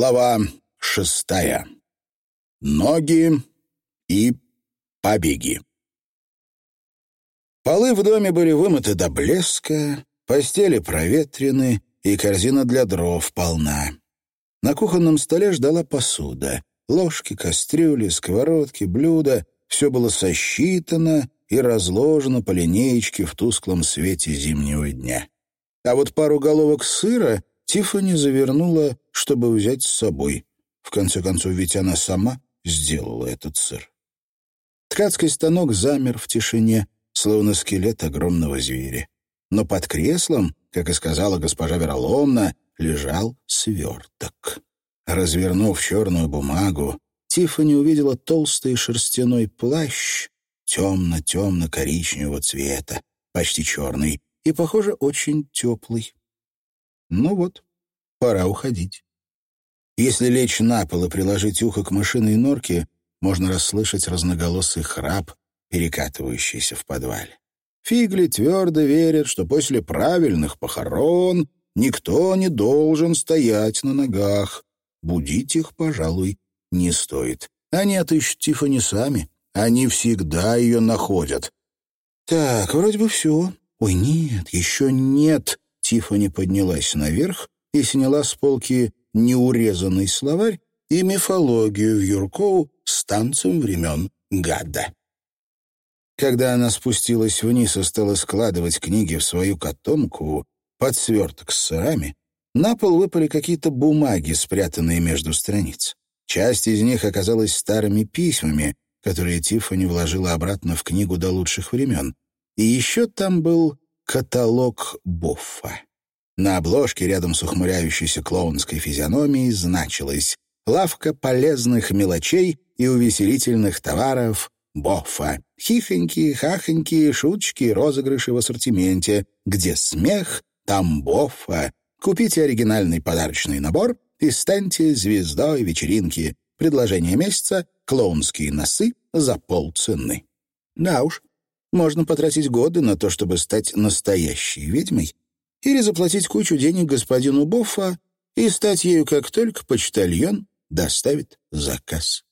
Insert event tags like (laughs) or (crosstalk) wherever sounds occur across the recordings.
Глава шестая. Ноги и побеги. Полы в доме были вымыты до блеска, постели проветрены, и корзина для дров полна. На кухонном столе ждала посуда. Ложки, кастрюли, сковородки, блюда — все было сосчитано и разложено по линеечке в тусклом свете зимнего дня. А вот пару головок сыра Тиффани завернула, чтобы взять с собой. В конце концов, ведь она сама сделала этот сыр. Ткацкий станок замер в тишине, словно скелет огромного зверя. Но под креслом, как и сказала госпожа Вероломна, лежал сверток. Развернув черную бумагу, Тиффани увидела толстый шерстяной плащ темно-темно-коричневого цвета, почти черный, и, похоже, очень теплый. Ну вот, пора уходить. Если лечь на пол и приложить ухо к мышиной норке, можно расслышать разноголосый храп, перекатывающийся в подвале. Фигли твердо верят, что после правильных похорон никто не должен стоять на ногах. Будить их, пожалуй, не стоит. Они отыщут Тиффани сами. Они всегда ее находят. Так, вроде бы все. Ой, нет, еще нет. Тиффани поднялась наверх и сняла с полки неурезанный словарь и мифологию в Юркоу с танцем времен Гадда. Когда она спустилась вниз и стала складывать книги в свою котомку под сверток с сырами, на пол выпали какие-то бумаги, спрятанные между страниц. Часть из них оказалась старыми письмами, которые Тиффани вложила обратно в книгу до лучших времен. И еще там был каталог Боффа. На обложке рядом с ухмыляющейся клоунской физиономией значилось «Лавка полезных мелочей и увеселительных товаров Боффа. Хихоньки, хахоньки, шуточки розыгрыши в ассортименте. Где смех, там Боффа. Купите оригинальный подарочный набор и станьте звездой вечеринки. Предложение месяца — клоунские носы за полцены». Да уж, можно потратить годы на то, чтобы стать настоящей ведьмой, или заплатить кучу денег господину Боффа и стать ею, как только почтальон доставит заказ.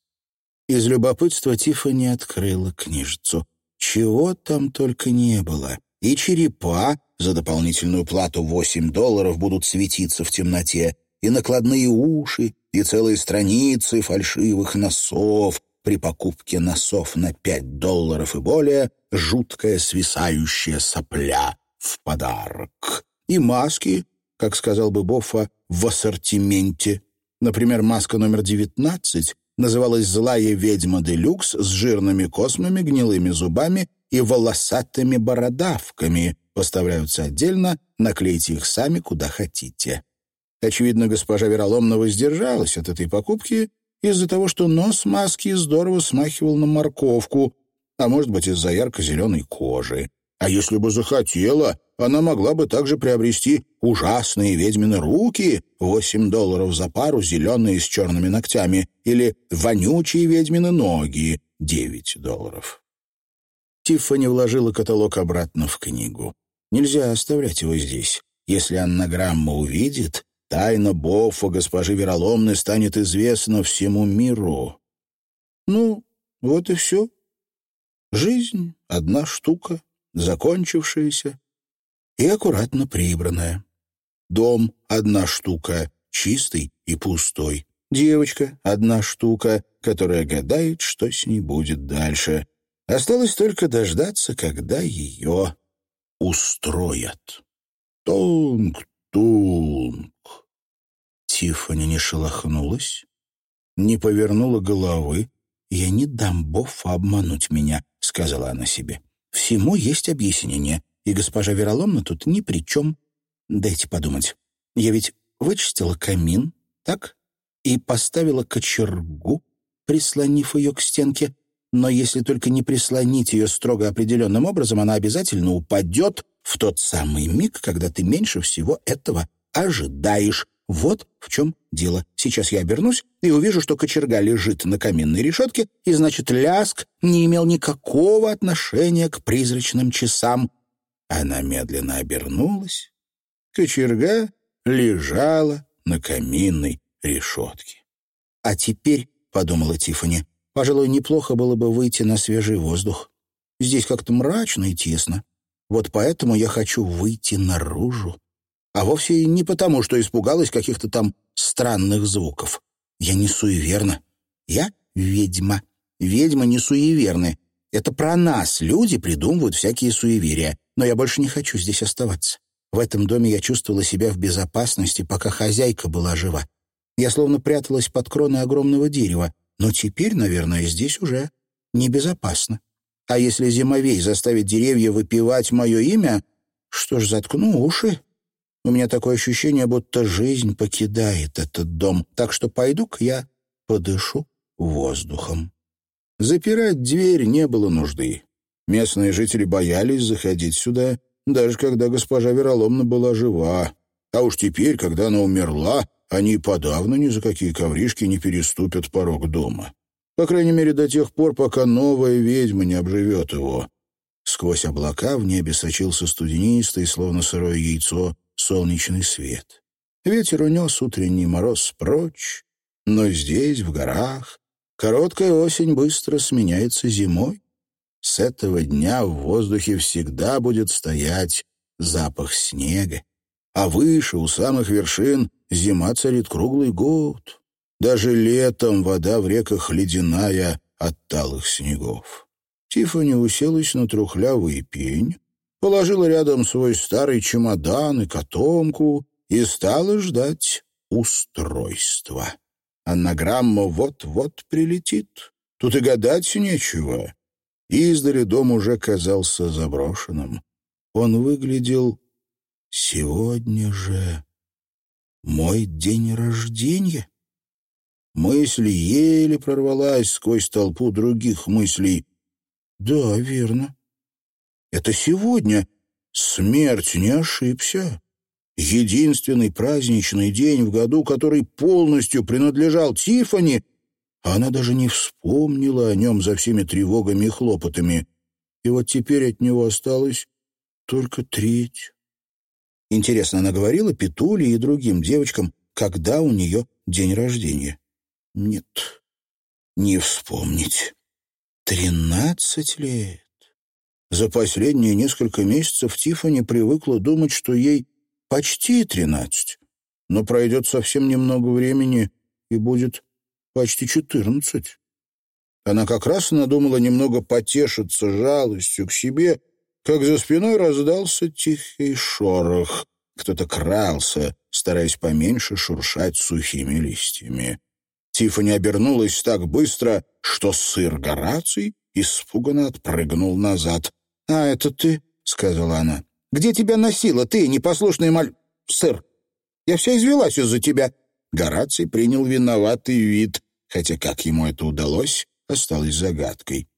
Из любопытства Тиффани открыла книжицу. Чего там только не было. И черепа за дополнительную плату 8 долларов будут светиться в темноте, и накладные уши, и целые страницы фальшивых носов, при покупке носов на 5 долларов и более жуткая свисающая сопля в подарок. И маски, как сказал бы Боффа, в ассортименте. Например, маска номер 19 называлась «Злая ведьма Делюкс» с жирными космами, гнилыми зубами и волосатыми бородавками. Поставляются отдельно, наклейте их сами куда хотите. Очевидно, госпожа Вероломна воздержалась от этой покупки из-за того, что нос маски здорово смахивал на морковку, а может быть, из-за ярко-зеленой кожи. А если бы захотела, она могла бы также приобрести ужасные ведьмины руки, 8 долларов за пару, зеленые с черными ногтями, или вонючие ведьмины ноги, 9 долларов. Тиффани вложила каталог обратно в книгу. Нельзя оставлять его здесь. Если аннаграмма увидит, Тайна Боффа госпожи Вероломны станет известна всему миру. Ну, вот и все. Жизнь — одна штука, закончившаяся и аккуратно прибранная. Дом — одна штука, чистый и пустой. Девочка — одна штука, которая гадает, что с ней будет дальше. Осталось только дождаться, когда ее устроят. Тунг-тунг. Тиффани не шелохнулась, не повернула головы. «Я не дам Боффа обмануть меня», — сказала она себе. «Всему есть объяснение, и госпожа Вероломна тут ни при чем. Дайте подумать. Я ведь вычистила камин, так? И поставила кочергу, прислонив ее к стенке. Но если только не прислонить ее строго определенным образом, она обязательно упадет в тот самый миг, когда ты меньше всего этого ожидаешь. Вот в чем дело. Сейчас я обернусь и увижу, что кочерга лежит на каминной решетке, и, значит, ляск не имел никакого отношения к призрачным часам. Она медленно обернулась. Кочерга лежала на каминной решетки. «А теперь», — подумала Тиффани, — «пожалуй, неплохо было бы выйти на свежий воздух. Здесь как-то мрачно и тесно. Вот поэтому я хочу выйти наружу. А вовсе не потому, что испугалась каких-то там странных звуков. Я не суеверна. Я ведьма. Ведьмы не суеверны. Это про нас люди придумывают всякие суеверия. Но я больше не хочу здесь оставаться. В этом доме я чувствовала себя в безопасности, пока хозяйка была жива. Я словно пряталась под кроной огромного дерева. Но теперь, наверное, здесь уже небезопасно. А если зимовей заставит деревья выпивать мое имя, что ж, заткну уши. У меня такое ощущение, будто жизнь покидает этот дом. Так что пойду-ка я подышу воздухом. Запирать дверь не было нужды. Местные жители боялись заходить сюда, даже когда госпожа Вероломна была жива. А уж теперь, когда она умерла, они подавно ни за какие ковришки не переступят порог дома. По крайней мере, до тех пор, пока новая ведьма не обживет его. Сквозь облака в небе сочился студенистый, словно сырое яйцо, солнечный свет. Ветер унес утренний мороз прочь, но здесь, в горах, короткая осень быстро сменяется зимой. С этого дня в воздухе всегда будет стоять запах снега, а выше, у самых вершин, зима царит круглый год. Даже летом вода в реках ледяная от талых снегов. Тиффани уселась на трухлявый пень, положила рядом свой старый чемодан и котомку и стала ждать устройства. Анаграмма вот-вот прилетит. Тут и гадать нечего. Издали дом уже казался заброшенным. Он выглядел «Сегодня же мой день рождения». Мысль еле прорвалась сквозь толпу других мыслей. «Да, верно. Это сегодня. Смерть не ошибся. Единственный праздничный день в году, который полностью принадлежал Тифани, а она даже не вспомнила о нем за всеми тревогами и хлопотами. И вот теперь от него осталось только треть. Интересно, она говорила Петуле и другим девочкам, когда у нее день рождения? Нет, не вспомнить. Тринадцать лет. За последние несколько месяцев Тиффани привыкла думать, что ей почти тринадцать, но пройдет совсем немного времени и будет почти четырнадцать. Она как раз надумала немного потешиться жалостью к себе, как за спиной раздался тихий шорох. Кто-то крался, стараясь поменьше шуршать сухими листьями. Тиффани обернулась так быстро, что сыр Гораций испуганно отпрыгнул назад. «А, это ты?» — сказала она. «Где тебя носила, ты, непослушный маль... сыр? Я вся извелась из-за тебя». Гораций принял виноватый вид, хотя как ему это удалось, осталось загадкой.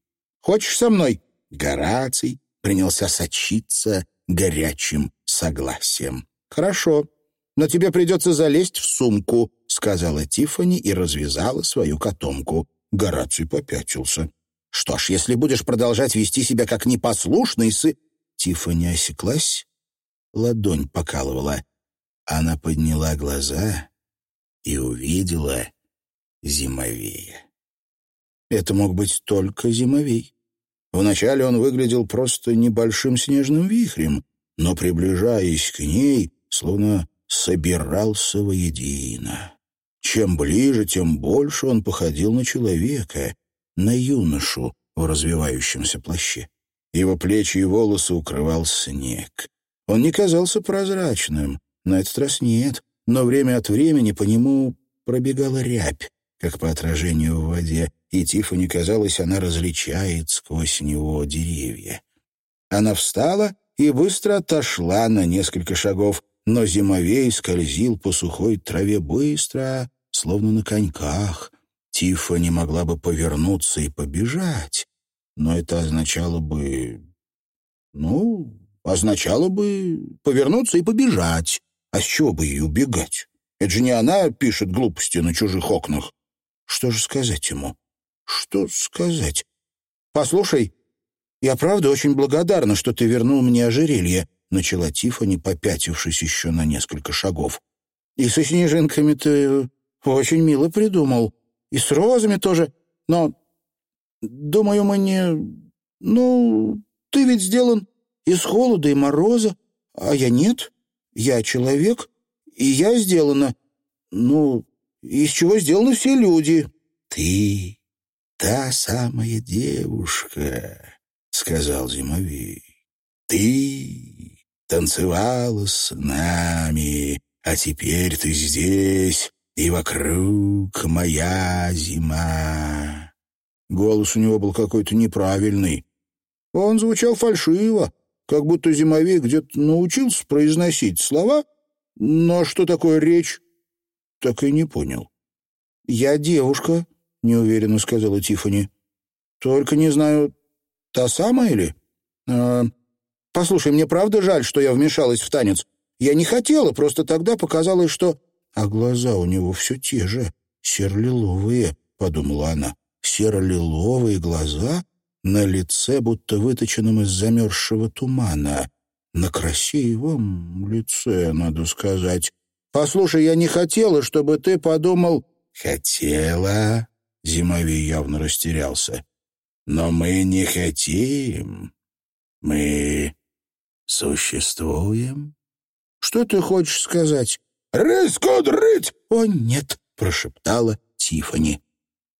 «Хочешь со мной?» Гораций принялся сочиться горячим согласием. «Хорошо, но тебе придется залезть в сумку», — сказала Тиффани и развязала свою котомку. Гораций попятился. «Что ж, если будешь продолжать вести себя как непослушный сы...» Тиффани осеклась, ладонь покалывала. Она подняла глаза и увидела зимовея. Это мог быть только зимовей. Вначале он выглядел просто небольшим снежным вихрем, но, приближаясь к ней, словно собирался воедино. Чем ближе, тем больше он походил на человека, на юношу в развивающемся плаще. Его плечи и волосы укрывал снег. Он не казался прозрачным, на этот раз нет, но время от времени по нему пробегала рябь, как по отражению в воде, и Тиффани казалось, она различает сквозь него деревья. Она встала и быстро отошла на несколько шагов, но зимовей скользил по сухой траве быстро, словно на коньках. Тифа не могла бы повернуться и побежать, но это означало бы... Ну, означало бы повернуться и побежать. А с чего бы ей убегать? Это же не она пишет глупости на чужих окнах. Что же сказать ему? Что сказать? «Послушай, я правда очень благодарна, что ты вернул мне ожерелье», начала Тиффани, попятившись еще на несколько шагов. «И со снежинками-то очень мило придумал. И с розами тоже. Но, думаю, мы не... Ну, ты ведь сделан из холода и мороза, а я нет. Я человек, и я сделана... Ну, из чего сделаны все люди. Ты та самая девушка, — сказал Зимовей. Ты танцевала с нами, а теперь ты здесь, и вокруг моя зима. Голос у него был какой-то неправильный. Он звучал фальшиво, как будто Зимовей где-то научился произносить слова, но что такое речь, так и не понял. «Я девушка», — неуверенно сказала Тифани. «Только не знаю, та самая ли? Э, послушай, мне правда жаль, что я вмешалась в танец. Я не хотела, просто тогда показалось, что...» «А глаза у него все те же, серо-лиловые», — подумала она. «Серо-лиловые глаза на лице, будто выточенном из замерзшего тумана. На красивом лице, надо сказать. Послушай, я не хотела, чтобы ты подумал...» «Хотела?» — Зимовий явно растерялся. «Но мы не хотим. Мы существуем». «Что ты хочешь сказать?» «Раскудрыть!» «О, нет!» — прошептала Тифани.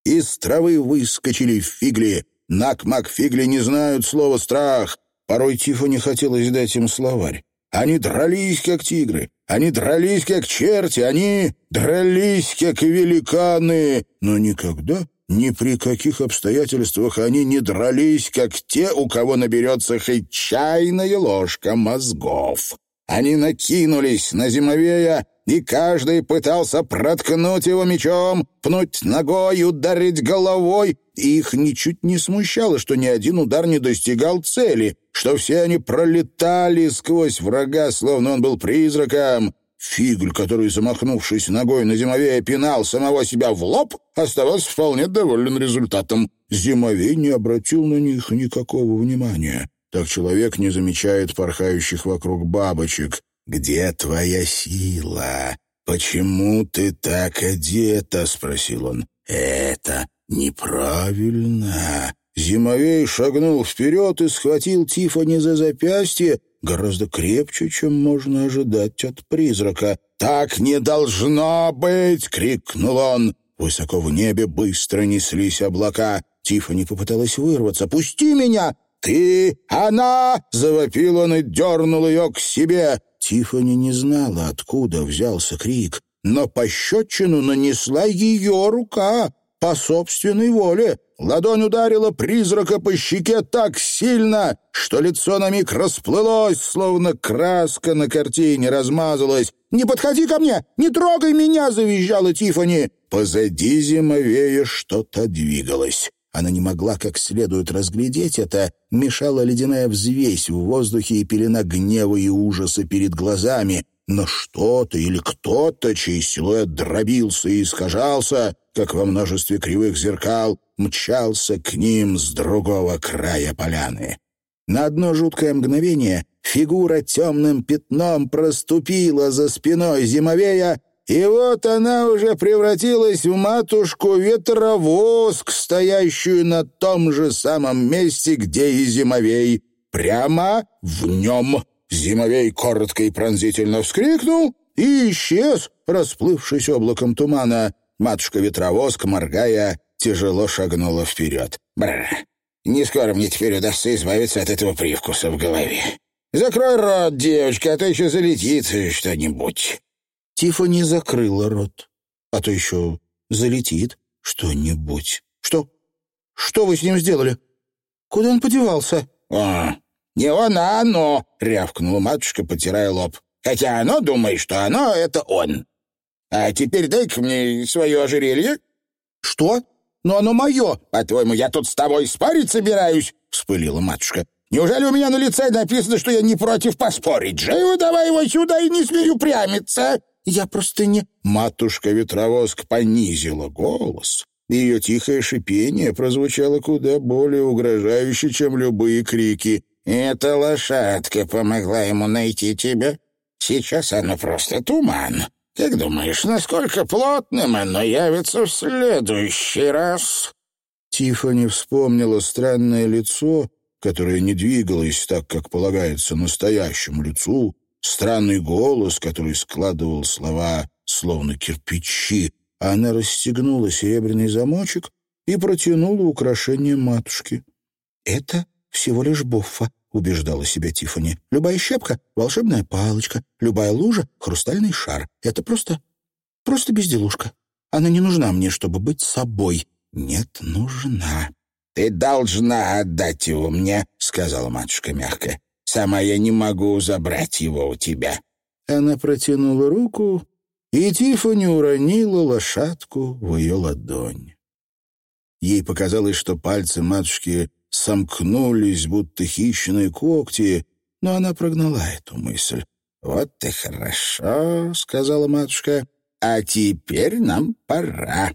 Из травы выскочили фигли. Нак-мак фигли не знают слова «страх». Порой Тифани хотелось дать им словарь. Они дрались, как тигры. Они дрались, как черти. Они дрались, как великаны. Но никогда, ни при каких обстоятельствах они не дрались, как те, у кого наберется хоть чайная ложка мозгов. Они накинулись на зимовея, и каждый пытался проткнуть его мечом, пнуть ногой, ударить головой. Их ничуть не смущало, что ни один удар не достигал цели, что все они пролетали сквозь врага, словно он был призраком. Фигль, который, замахнувшись ногой на зимовея, пинал самого себя в лоб, оставался вполне доволен результатом. Зимовей не обратил на них никакого внимания. Так человек не замечает порхающих вокруг бабочек. «Где твоя сила? Почему ты так одета?» — спросил он. «Это неправильно». Зимовей шагнул вперед и схватил Тифани за запястье, гораздо крепче, чем можно ожидать от призрака. «Так не должно быть!» — крикнул он. Высоко в небе быстро неслись облака. Тифани попыталась вырваться. «Пусти меня!» «Ты! Она!» — завопил он и дернул ее к себе. Тифани не знала, откуда взялся крик, но пощечину нанесла ее рука по собственной воле. Ладонь ударила призрака по щеке так сильно, что лицо на миг расплылось, словно краска на картине размазалась. «Не подходи ко мне! Не трогай меня!» — завизжала Тифани. Позади зимовея что-то двигалось. Она не могла как следует разглядеть это, мешала ледяная взвесь в воздухе и пелена гнева и ужаса перед глазами. Но что-то или кто-то, чей силуэт дробился и искажался, как во множестве кривых зеркал, мчался к ним с другого края поляны. На одно жуткое мгновение фигура темным пятном проступила за спиной зимовея, и вот она уже превратилась в матушку-ветровоск, стоящую на том же самом месте, где и Зимовей. Прямо в нем. Зимовей коротко и пронзительно вскрикнул и исчез, расплывшись облаком тумана. Матушка-ветровоск, моргая, тяжело шагнула вперед. Бррр, не скоро мне теперь удастся избавиться от этого привкуса в голове. Закрой рот, девочка, а то еще залетит что-нибудь. Тиффани закрыла рот. А то еще залетит что-нибудь. Что? Что вы с ним сделали? Куда он подевался? А, не он, а оно, рявкнула матушка, потирая лоб. Хотя оно думает, что оно — это он. А теперь дай-ка мне свое ожерелье. Что? Но оно мое. По-твоему, я тут с тобой спорить собираюсь? Вспылила матушка. Неужели у меня на лице написано, что я не против поспорить? Живо давай его сюда и не смей упрямиться. Я просто не...» Матушка-ветровозк понизила голос. Ее тихое шипение прозвучало куда более угрожающе, чем любые крики. «Эта лошадка помогла ему найти тебя. Сейчас она просто туман. Как думаешь, насколько плотным оно явится в следующий раз?» Тиффани вспомнила странное лицо, которое не двигалось так, как полагается настоящему лицу, странный голос, который складывал слова словно кирпичи, она расстегнула серебряный замочек и протянула украшение матушке. «Это всего лишь боффа», — убеждала себя Тифани. «Любая щепка — волшебная палочка, любая лужа — хрустальный шар. Это просто... просто безделушка. Она не нужна мне, чтобы быть собой. Нет, нужна». «Ты должна отдать его мне», — сказала матушка мягко. «Сама я не могу забрать его у тебя». Она протянула руку, и Тифани уронила лошадку в ее ладонь. Ей показалось, что пальцы матушки сомкнулись, будто хищные когти, но она прогнала эту мысль. «Вот и хорошо», — сказала матушка, — «а теперь нам пора».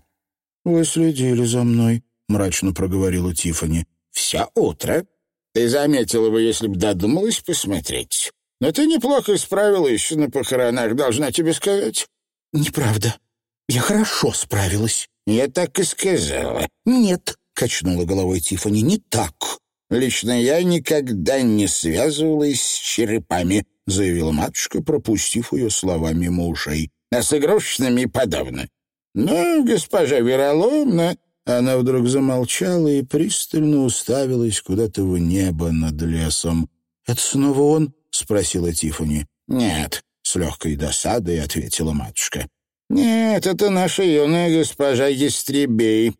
«Вы следили за мной», — мрачно проговорила Тифани. «Все утро. Ты заметила бы, если бы додумалась посмотреть. Но ты неплохо справилась на похоронах, должна тебе сказать». «Неправда. Я хорошо справилась». «Я так и сказала». «Нет», — качнула головой Тифани, — «не так». «Лично я никогда не связывалась с черепами», — заявила матушка, пропустив ее слова мимо ушей. «А с игрушечными подобно. Но госпожа Вероломна...» Она вдруг замолчала и пристально уставилась куда-то в небо над лесом. «Это снова он?» — спросила Тифани. «Нет», — с легкой досадой ответила матушка. «Нет, это наша юная госпожа Естребей.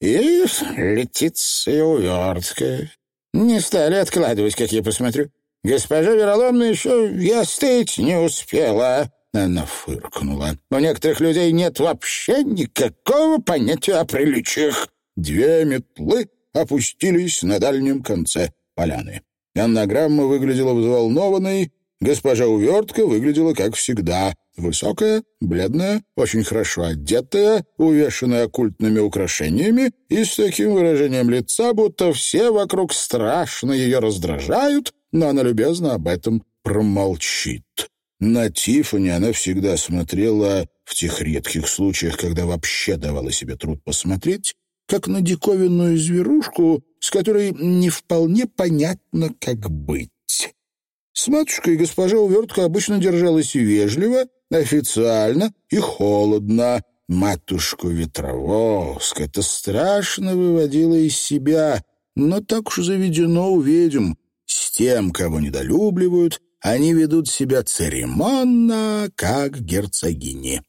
И летиция увертка. Не стали откладывать, как я посмотрю. Госпожа Вероломна еще и остыть не успела». Она фыркнула. «У некоторых людей нет вообще никакого понятия о приличиях». Две метлы опустились на дальнем конце поляны. Аннаграмма выглядела взволнованной, госпожа Увертка выглядела как всегда. Высокая, бледная, очень хорошо одетая, увешанная оккультными украшениями и с таким выражением лица, будто все вокруг страшно ее раздражают, но она любезно об этом промолчит. На Тиффани она всегда смотрела, в тех редких случаях, когда вообще давала себе труд посмотреть, как на диковинную зверушку, с которой не вполне понятно, как быть. С матушкой госпожа Увертка обычно держалась вежливо, официально и холодно. Матушку Ветровоск это страшно выводило из себя, но так уж заведено у ведьм. С тем, кого недолюбливают, они ведут себя церемонно, как герцогини.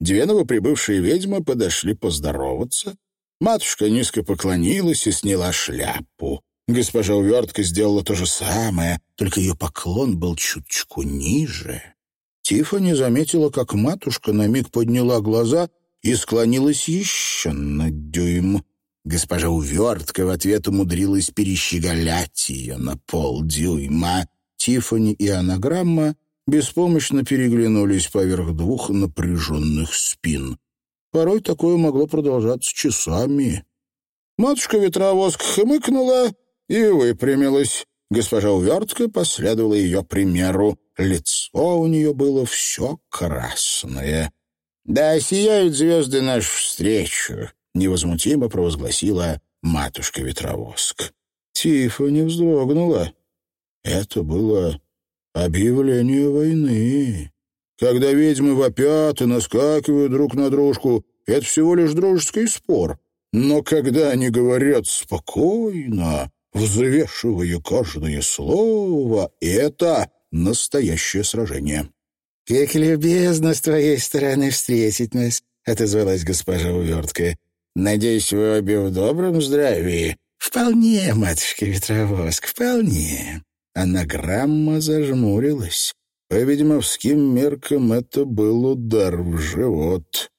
Две новоприбывшие ведьмы подошли поздороваться. Матушка низко поклонилась и сняла шляпу. Госпожа Увертка сделала то же самое, только ее поклон был чуточку ниже. Тиффани заметила, как матушка на миг подняла глаза и склонилась еще на дюйм. Госпожа Увертка в ответ умудрилась перещеголять ее на полдюйма. Тиффани и анаграмма беспомощно переглянулись поверх двух напряженных спин. Порой такое могло продолжаться часами. Матушка Ветровоск хмыкнула и выпрямилась. Госпожа Увертка последовала ее примеру. Лицо у нее было все красное. «Да сияют звезды нашу встречу», — невозмутимо провозгласила матушка-ветровоск. Тифа вздрогнула. Это было объявление войны. Когда ведьмы вопят и наскакивают друг на дружку, это всего лишь дружеский спор. Но когда они говорят спокойно, взвешивая каждое слово, это настоящее сражение. «Как любезно с твоей стороны встретить нас», — отозвалась госпожа Увертка. «Надеюсь, вы обе в добром здравии?» «Вполне, матушка Ветровоск, вполне». Анаграмма зажмурилась. По ведьмовским меркам это был удар в живот.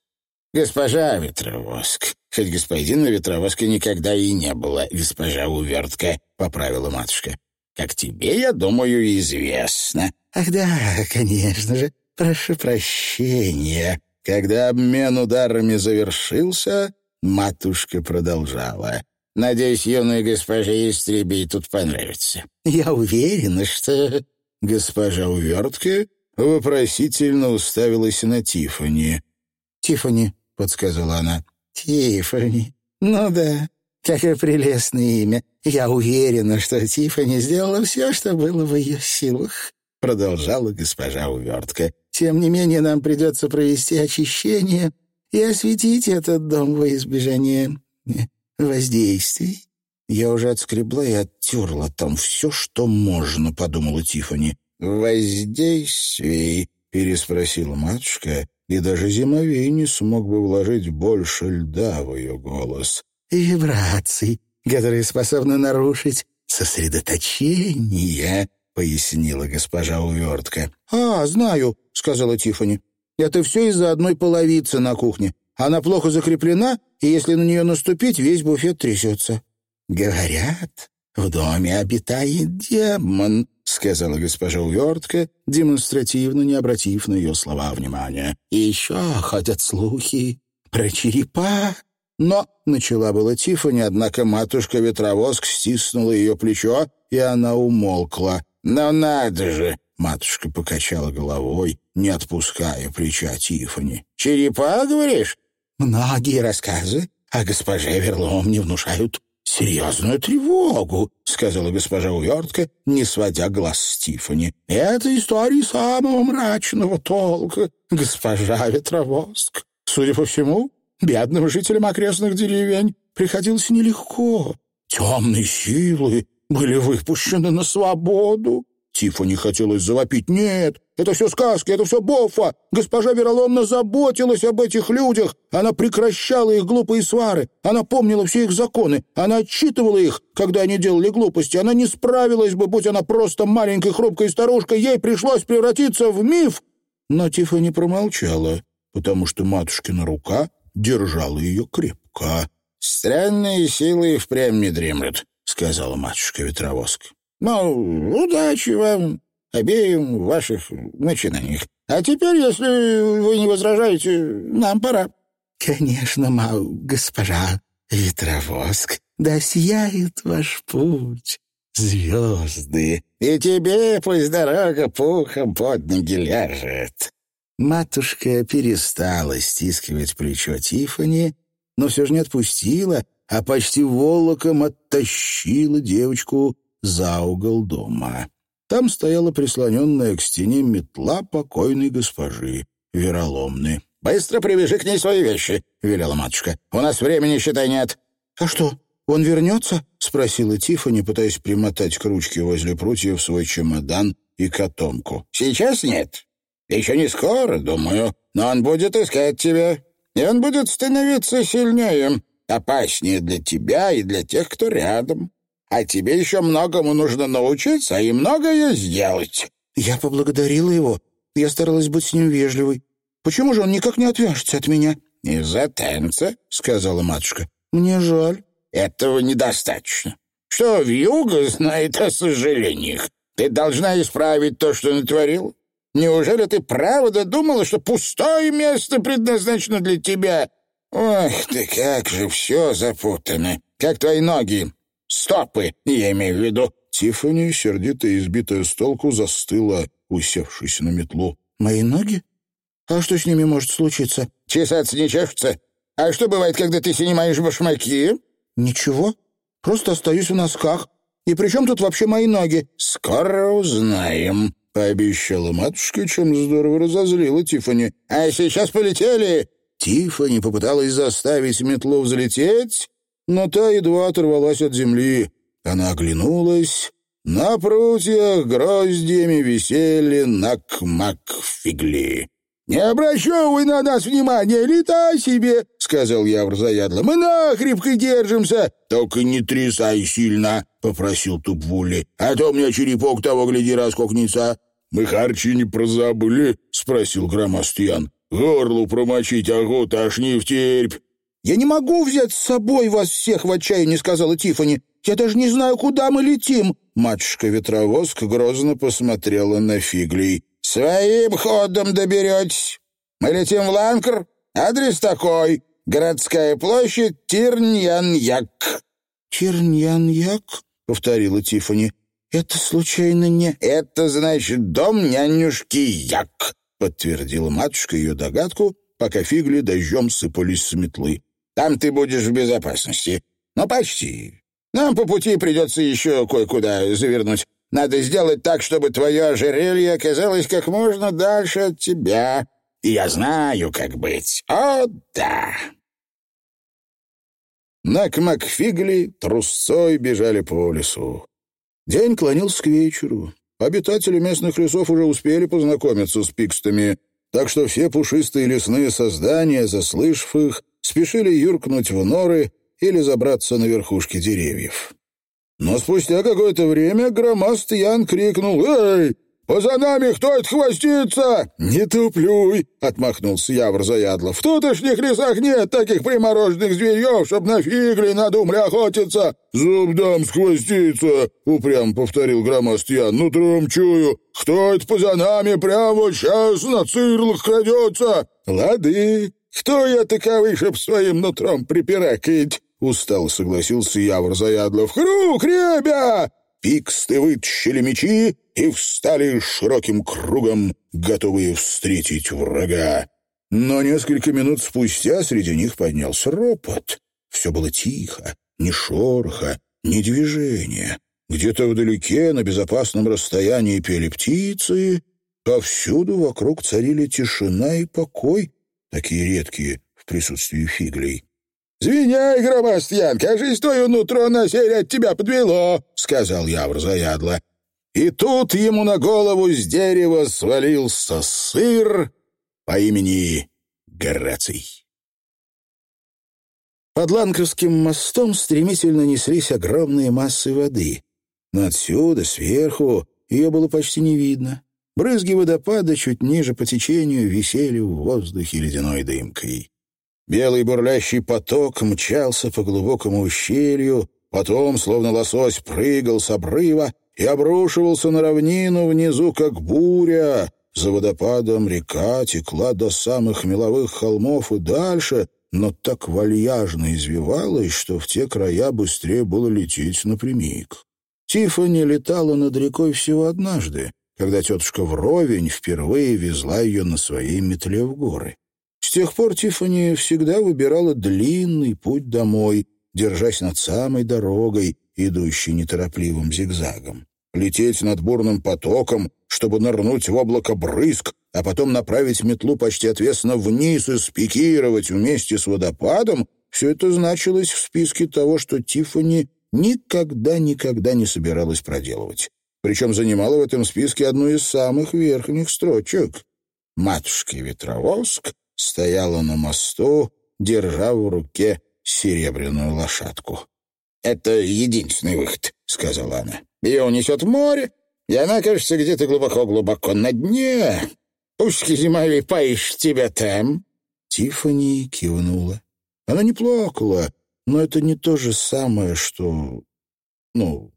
«Госпожа Ветровоск, хоть господина Ветровоска никогда и не было, госпожа Увертка», — поправила матушка. Как тебе, я думаю, известно. Ах да, конечно же. Прошу прощения. Когда обмен ударами завершился, матушка продолжала. Надеюсь, юной госпоже Истребей тут понравится. Я уверена, что... Госпожа Увертка вопросительно уставилась на Тифани. «Тифани», — подсказала она. «Тифани. Ну да, какое прелестное имя. Я уверена, что Тифани сделала все, что было в ее силах», — продолжала госпожа Увертка. «Тем не менее, нам придется провести очищение и осветить этот дом во избежание воздействий». «Я уже отскребла и оттерла там все, что можно», — подумала Тифани. «Воздействий?» — переспросила матушка, и даже зимовей не смог бы вложить больше льда в ее голос. «Вибраций, которые способны нарушить сосредоточение», — пояснила госпожа Увертка. «А, знаю», — сказала Тифани. «Это все из-за одной половицы на кухне. Она плохо закреплена, и если на нее наступить, весь буфет трясется». «Говорят, в доме обитает демон», — сказала госпожа Увертка, демонстративно не обратив на ее слова внимания. «И еще ходят слухи про черепа». Но начала была Тиффани, однако матушка-ветровоск стиснула ее плечо, и она умолкла. «Но надо же!» — матушка покачала головой, не отпуская плеча Тиффани. «Черепа, говоришь?» «Многие рассказы о госпоже Верлом не внушают серьезную тревогу», — сказала госпожа Увертка, не сводя глаз с Тиффани. «Это история самого мрачного толка, госпожа Ветровоск. Судя по всему, бедным жителям окрестных деревень приходилось нелегко. Темные силы были выпущены на свободу. Тиффани хотелось завопить. «Нет, это все сказки, это все Боффа! Госпожа Вероломна заботилась об этих людях! Она прекращала их глупые свары! Она помнила все их законы! Она отчитывала их, когда они делали глупости! Она не справилась бы, будь она просто маленькой хрупкой старушкой! Ей пришлось превратиться в миф!» Но Тиффани промолчала, потому что матушкина рука держала ее крепко. «Странные силы впрямь не дремлют», — сказала матушка-ветровоск. Ну, удачи вам обеим в ваших начинаниях. А теперь, если вы не возражаете, нам пора». «Конечно, мал, госпожа Ветровоск, да сияет ваш путь, звезды, и тебе пусть дорога пухом под ноги ляжет». Матушка перестала стискивать плечо Тифани, но все же не отпустила, а почти волоком оттащила девочку за угол дома. Там стояла прислоненная к стене метла покойной госпожи Вероломны. «Быстро привяжи к ней свои вещи», — велела матушка. «У нас времени, считай, нет». «А что, он вернется?» — спросила Тиффани, пытаясь примотать к ручке возле прутьев свой чемодан и котомку. «Сейчас нет. Еще не скоро, думаю, но он будет искать тебя, и он будет становиться сильнее, опаснее для тебя и для тех, кто рядом а тебе еще многому нужно научиться и многое сделать». Я поблагодарила его. Я старалась быть с ним вежливой. Почему же он никак не отвяжется от меня? «Из-за танца», — сказала матушка. «Мне жаль». «Этого недостаточно. Что вьюга знает о сожалениях? Ты должна исправить то, что натворил. Неужели ты правда думала, что пустое место предназначено для тебя? Ох ты, как же все запутано. Как твои ноги? Стопы, я имею в виду». Тиффани, сердито избитая с толку, застыла, усевшись на метлу. «Мои ноги? А что с ними может случиться?» «Чесаться не чешутся. А что бывает, когда ты снимаешь башмаки?» «Ничего. Просто остаюсь в носках. И при чем тут вообще мои ноги?» «Скоро узнаем», — пообещала матушка, чем здорово разозлила Тиффани. «А сейчас полетели!» Тиффани попыталась заставить метлу взлететь, но та едва оторвалась от земли. Она оглянулась. На прутьях гроздьями висели накмак-фигли. «Не обращай на нас внимания, летай себе!» — сказал Явр заядло. «Мы нахрипко держимся!» «Только не трясай сильно!» — попросил Тупвули. «А то у меня черепок того, гляди, раскокнется!» «Мы харчи не прозабыли?» — спросил Громостьян. «Горлу промочить охота, аж не втерпь!» «Я не могу взять с собой вас всех в отчаянии», — сказала Тифани. «Я даже не знаю, куда мы летим». Матушка-ветровоск грозно посмотрела на Фиглей. «Своим ходом доберетесь. Мы летим в Ланкр. Адрес такой. Городская площадь Тирньян-Як». «Тирньян-Як?» — повторила Тифани. «Это случайно не...» «Это значит дом нянюшки Як», — подтвердила матушка ее догадку, пока фигли дождем сыпались с метлы. «Там ты будешь в безопасности. Ну, почти. Нам по пути придется еще кое-куда завернуть. Надо сделать так, чтобы твое ожерелье оказалось как можно дальше от тебя. И я знаю, как быть. О, да!» Нак Макфигли трусцой бежали по лесу. День клонился к вечеру. Обитатели местных лесов уже успели познакомиться с пикстами, так что все пушистые лесные создания, заслышав их, спешили юркнуть в норы или забраться на верхушки деревьев. Но спустя какое-то время громаст Ян крикнул «Эй, «А за нами кто это хвостится?» «Не туплюй!» — отмахнулся Явр Заядлов. «В тутошних лесах нет таких примороженных зверьев, чтоб на фигли надумали охотиться!» «Зуб дам схвоститься!» — упрям повторил громост Ян. «Нутром чую! Кто это за нами прямо сейчас на цирлах крадется?» «Лады! Кто я таковый, чтоб своим нутром припиракать?» — устал согласился Явр Заядлов. «Круг, ребя!» Пиксты вытащили мечи и встали широким кругом, готовые встретить врага. Но несколько минут спустя среди них поднялся ропот. Все было тихо, ни шороха, ни движения. Где-то вдалеке, на безопасном расстоянии пели птицы, повсюду вокруг царили тишина и покой, такие редкие в присутствии фиглей. «Звеняй, Громостьян, кажись, твое нутро на сей от тебя подвело», — сказал Явр заядло. И тут ему на голову с дерева свалился сыр по имени Гораций. Под Ланкерским мостом стремительно неслись огромные массы воды. Но отсюда, сверху, ее было почти не видно. Брызги водопада чуть ниже по течению висели в воздухе ледяной дымкой. Белый бурлящий поток мчался по глубокому ущелью, потом, словно лосось, прыгал с обрыва и обрушивался на равнину внизу, как буря. За водопадом река текла до самых меловых холмов и дальше, но так вальяжно извивалась, что в те края быстрее было лететь напрямик. Тиффани летала над рекой всего однажды, когда тетушка Вровень впервые везла ее на своей метле в горы. С тех пор Тиффани всегда выбирала длинный путь домой, держась над самой дорогой, идущей неторопливым зигзагом. Лететь над бурным потоком, чтобы нырнуть в облако брызг, а потом направить метлу почти отвесно вниз и спикировать вместе с водопадом, все это значилось в списке того, что Тиффани никогда-никогда не собиралась проделывать. Причем занимала в этом списке одну из самых верхних строчек. Матушка Ветровоск стояла на мосту, держа в руке серебряную лошадку. «Это единственный выход», — сказала она. «Ее унесет в море, и она, кажется, где-то глубоко-глубоко на дне. Пусть зимовей поищет тебя там». Тиффани кивнула. Она не плакала, но это не то же самое, что... Ну,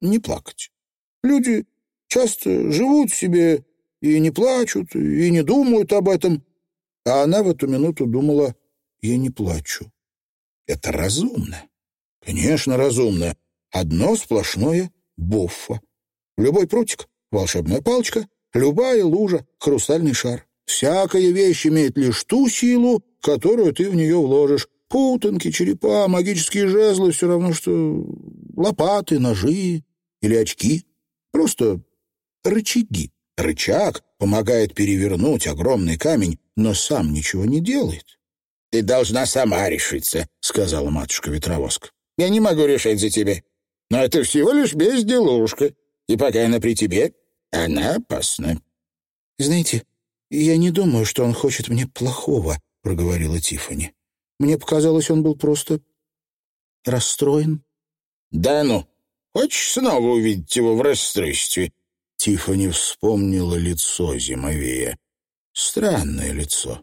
не плакать. Люди часто живут себе и не плачут, и не думают об этом. А она в эту минуту думала, я не плачу. Это разумно. Конечно, разумно. Одно сплошное боффа. Любой прутик, волшебная палочка, любая лужа, хрустальный шар. Всякая вещь имеет лишь ту силу, которую ты в нее вложишь. Путанки, черепа, магические жезлы — все равно, что лопаты, ножи или очки. Просто рычаги. Рычаг помогает перевернуть огромный камень, но сам ничего не делает. «Ты должна сама решиться», — сказала матушка Ветровоск. «Я не могу решать за тебя. Но это всего лишь безделушка, и пока она при тебе, она опасна». «Знаете, я не думаю, что он хочет мне плохого», — проговорила Тиффани. «Мне показалось, он был просто расстроен». «Да ну, хочешь снова увидеть его в расстройстве?» Тиффани вспомнила лицо Зимовея. Странное лицо.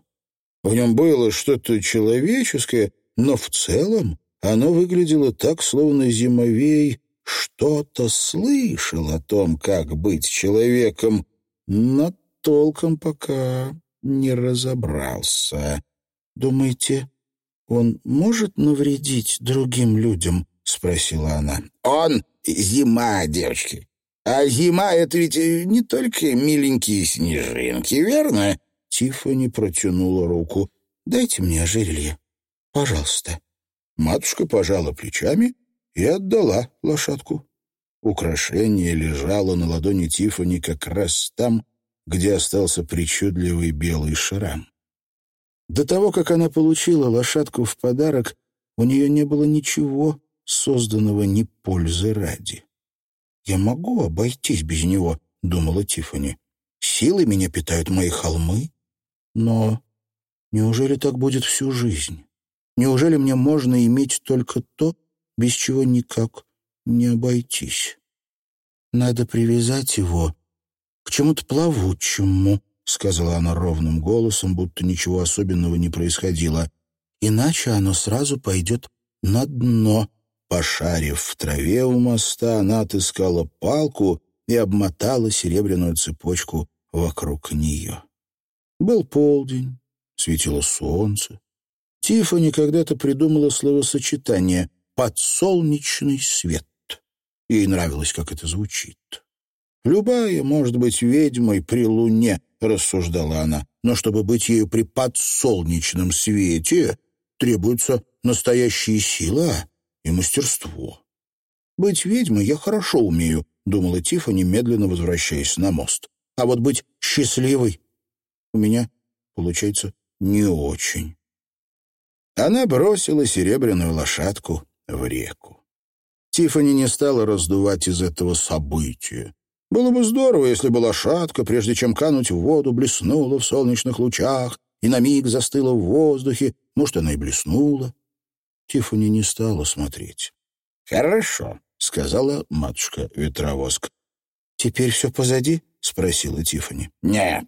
В нем было что-то человеческое, но в целом оно выглядело так, словно Зимовей что-то слышал о том, как быть человеком, но толком пока не разобрался. «Думаете, он может навредить другим людям?» — спросила она. «Он — зима, девочки. А зима — это ведь не только миленькие снежинки, верно?» Тиффани протянула руку. «Дайте мне ожерелье, пожалуйста». Матушка пожала плечами и отдала лошадку. Украшение лежало на ладони Тиффани как раз там, где остался причудливый белый шрам. До того, как она получила лошадку в подарок, у нее не было ничего, созданного ни пользы ради. «Я могу обойтись без него», — думала Тиффани. «Силы меня питают мои холмы, но неужели так будет всю жизнь? Неужели мне можно иметь только то, без чего никак не обойтись? Надо привязать его к чему-то плавучему, — сказала она ровным голосом, будто ничего особенного не происходило. «Иначе оно сразу пойдет на дно». Пошарив в траве у моста, она отыскала палку и обмотала серебряную цепочку вокруг нее. Был полдень, светило солнце. Тиффани когда-то придумала словосочетание «подсолнечный свет». Ей нравилось, как это звучит. «Любая может быть ведьмой при луне», — рассуждала она, «но чтобы быть ею при подсолнечном свете, требуется настоящая сила и мастерство». «Быть ведьмой я хорошо умею», — думала Тиффани, медленно возвращаясь на мост. «А вот быть счастливой у меня получается не очень. Она бросила серебряную лошадку в реку. Тиффани не стала раздувать из этого события. Было бы здорово, если бы лошадка, прежде чем кануть в воду, блеснула в солнечных лучах и на миг застыла в воздухе. Может, она и блеснула. Тиффани не стала смотреть. «Хорошо», — сказала матушка Ветровоск. «Теперь все позади?» — спросила Тиффани. «Нет,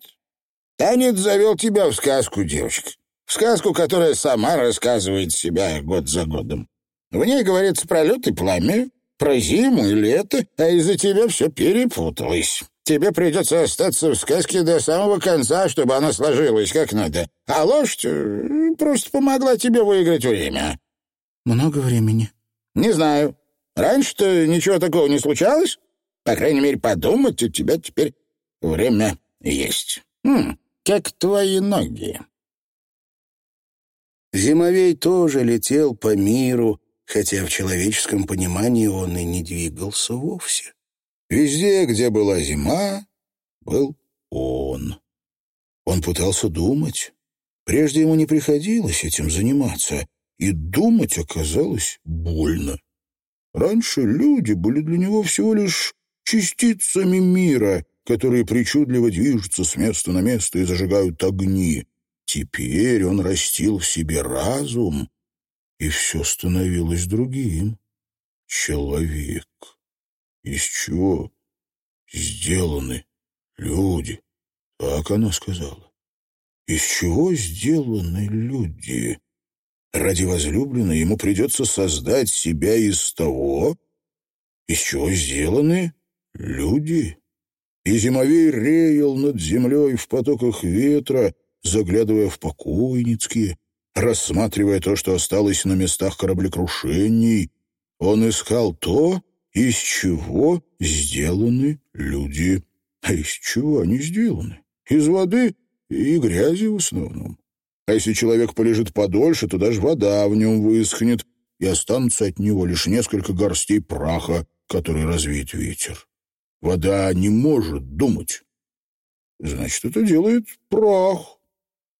Танец завел тебя в сказку, девочка. В сказку, которая сама рассказывает себя год за годом. В ней говорится про лед и пламя, про зиму и лето, а из-за тебя все перепуталось. Тебе придется остаться в сказке до самого конца, чтобы она сложилась как надо. А лошадь э, просто помогла тебе выиграть время». «Много времени?» «Не знаю. Раньше-то ничего такого не случалось. По крайней мере, подумать у тебя теперь время есть. Хм, как твои ноги». Зимовей тоже летел по миру, хотя в человеческом понимании он и не двигался вовсе. Везде, где была зима, был он. Он пытался думать. Прежде ему не приходилось этим заниматься, и думать оказалось больно. Раньше люди были для него всего лишь частицами мира, которые причудливо движутся с места на место и зажигают огни. Теперь он растил в себе разум, и все становилось другим. Человек. Из чего сделаны люди? Так она сказала. Из чего сделаны люди? Ради возлюбленной ему придется создать себя из того, из чего сделаны люди и зимовей реял над землей в потоках ветра, заглядывая в покойницкие, рассматривая то, что осталось на местах кораблекрушений. Он искал то, из чего сделаны люди. А из чего они сделаны? Из воды и грязи в основном. А если человек полежит подольше, то даже вода в нем высохнет, и останутся от него лишь несколько горстей праха, который развеет ветер. Вода не может думать. Значит, это делает прах.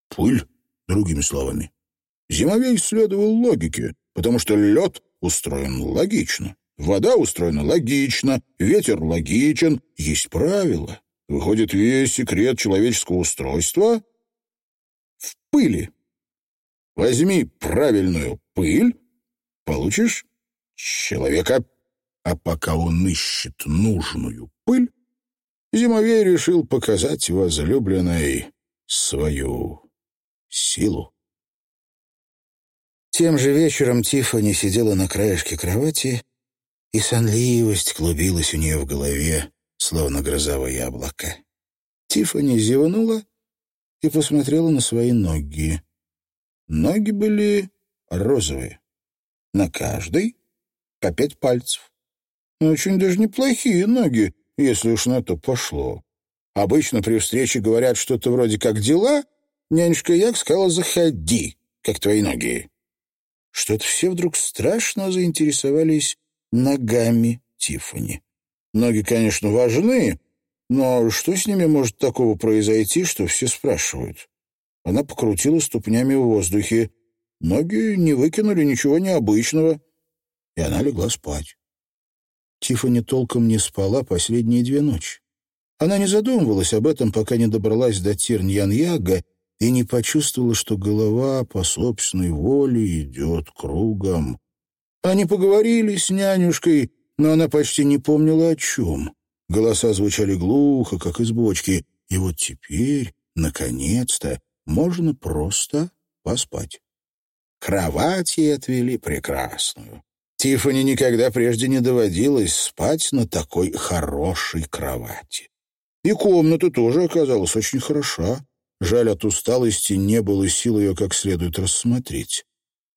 Пыль, другими словами. Зимовей следовал логике, потому что лед устроен логично. Вода устроена логично, ветер логичен, есть правила. Выходит, весь секрет человеческого устройства пыли. Возьми правильную пыль, получишь человека. А пока он ищет нужную пыль, Зимовей решил показать возлюбленной свою силу. Тем же вечером Тиффани сидела на краешке кровати, и сонливость клубилась у нее в голове, словно грозовые облака. Тиффани зевнула и посмотрела на свои ноги. Ноги были розовые. На каждой по пять пальцев. Очень даже неплохие ноги, если уж на то пошло. Обычно при встрече говорят что-то вроде «как дела?», нянюшка Як сказала «заходи», как твои ноги. Что-то все вдруг страшно заинтересовались ногами Тиффани. Ноги, конечно, важны, но что с ними может такого произойти, что все спрашивают? Она покрутила ступнями в воздухе. Ноги не выкинули ничего необычного, и она легла спать. Тиффани толком не спала последние две ночи. Она не задумывалась об этом, пока не добралась до Тирньян-Яга и не почувствовала, что голова по собственной воле идет кругом. Они поговорили с нянюшкой, но она почти не помнила о чем. Голоса звучали глухо, как из бочки, и вот теперь, наконец-то, можно просто поспать. Кровать ей отвели прекрасную. Тиффани никогда прежде не доводилось спать на такой хорошей кровати. И комната тоже оказалась очень хороша. Жаль, от усталости не было сил ее как следует рассмотреть.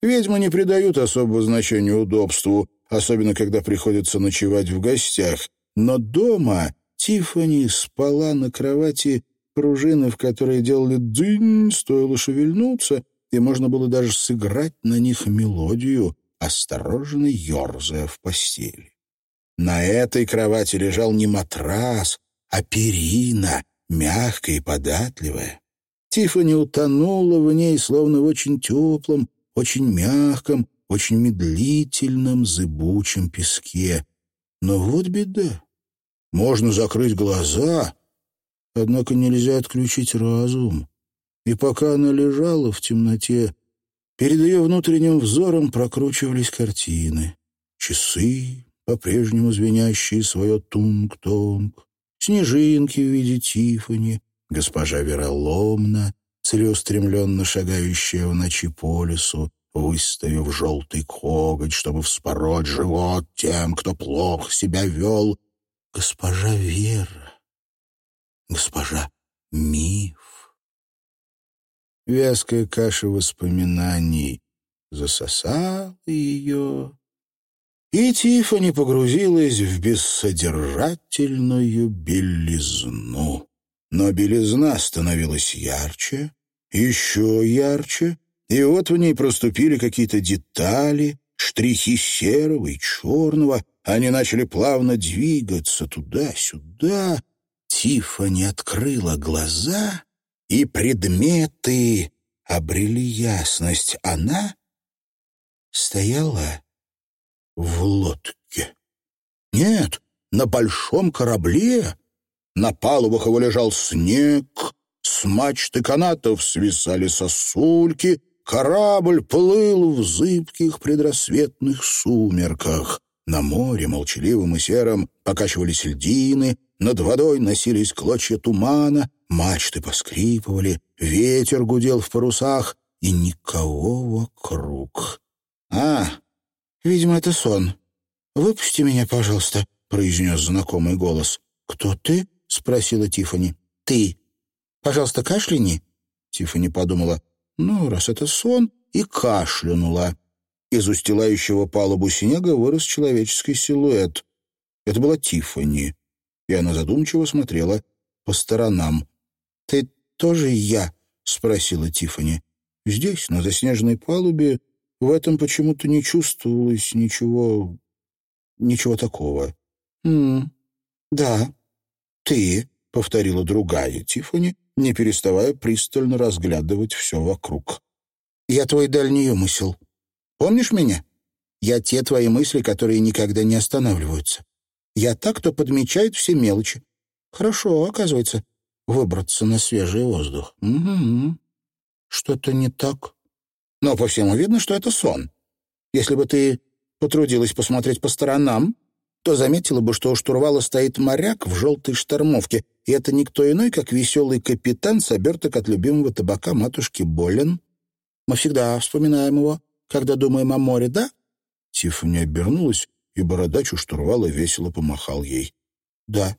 Ведьмы не придают особого значения удобству, особенно когда приходится ночевать в гостях. Но дома Тиффани спала на кровати, пружины в которой делали «дынь», стоило шевельнуться, и можно было даже сыграть на них мелодию, осторожно ерзая в постели. На этой кровати лежал не матрас, а перина, мягкая и податливая. Тиффани утонула в ней, словно в очень теплом, очень мягком, очень медлительном, зыбучем песке. Но вот беда. Можно закрыть глаза, однако нельзя отключить разум. И пока она лежала в темноте, перед ее внутренним взором прокручивались картины. Часы, по-прежнему звенящие свое тунг-тонг, снежинки в виде Тифани, Госпожа Вероломна, целеустремленно шагающая в ночи по лесу, выставив желтый коготь, чтобы вспороть живот тем, кто плохо себя вел. Госпожа Вера, госпожа Миф. Вязкая каша воспоминаний засосала ее, и Тиффани погрузилась в бессодержательную белизну. Но белизна становилась ярче, еще ярче, и вот в ней проступили какие-то детали, штрихи серого и черного. Они начали плавно двигаться туда-сюда. Тиффани открыла глаза, и предметы обрели ясность. Она стояла в лодке. Нет, на большом корабле, на палубах его лежал снег, с мачты канатов свисали сосульки, корабль плыл в зыбких предрассветных сумерках. На море, молчаливым и серым, покачивались льдины, над водой носились клочья тумана, мачты поскрипывали, ветер гудел в парусах, и никого вокруг. «А, видимо, это сон. Выпусти меня, пожалуйста», — произнес знакомый голос. «Кто ты?» — спросила Тифани. «Ты. Пожалуйста, кашляни». Тифани подумала, ну, раз это сон, и кашлянула. Из устилающего палубу снега вырос человеческий силуэт. Это была Тифани, и она задумчиво смотрела по сторонам. «Ты тоже я?» — спросила Тифани. Здесь, на заснеженной палубе, в этом почему-то не чувствовалось ничего... ничего такого. «М да, ты», — повторила другая Тифани, не переставая пристально разглядывать все вокруг. «Я твой дальний умысел. Помнишь меня? Я те твои мысли, которые никогда не останавливаются. Я так, кто подмечает все мелочи. Хорошо, оказывается, выбраться на свежий воздух. Угу. Что-то не так. Но по всему видно, что это сон. Если бы ты потрудилась посмотреть по сторонам, то заметила бы, что у штурвала стоит моряк в желтой штормовке, и это никто иной, как веселый капитан с оберток от любимого табака матушки Болен. Мы всегда вспоминаем его, когда думаем о море, да?» Тиффани обернулась, и бородач у штурвала весело помахал ей. «Да,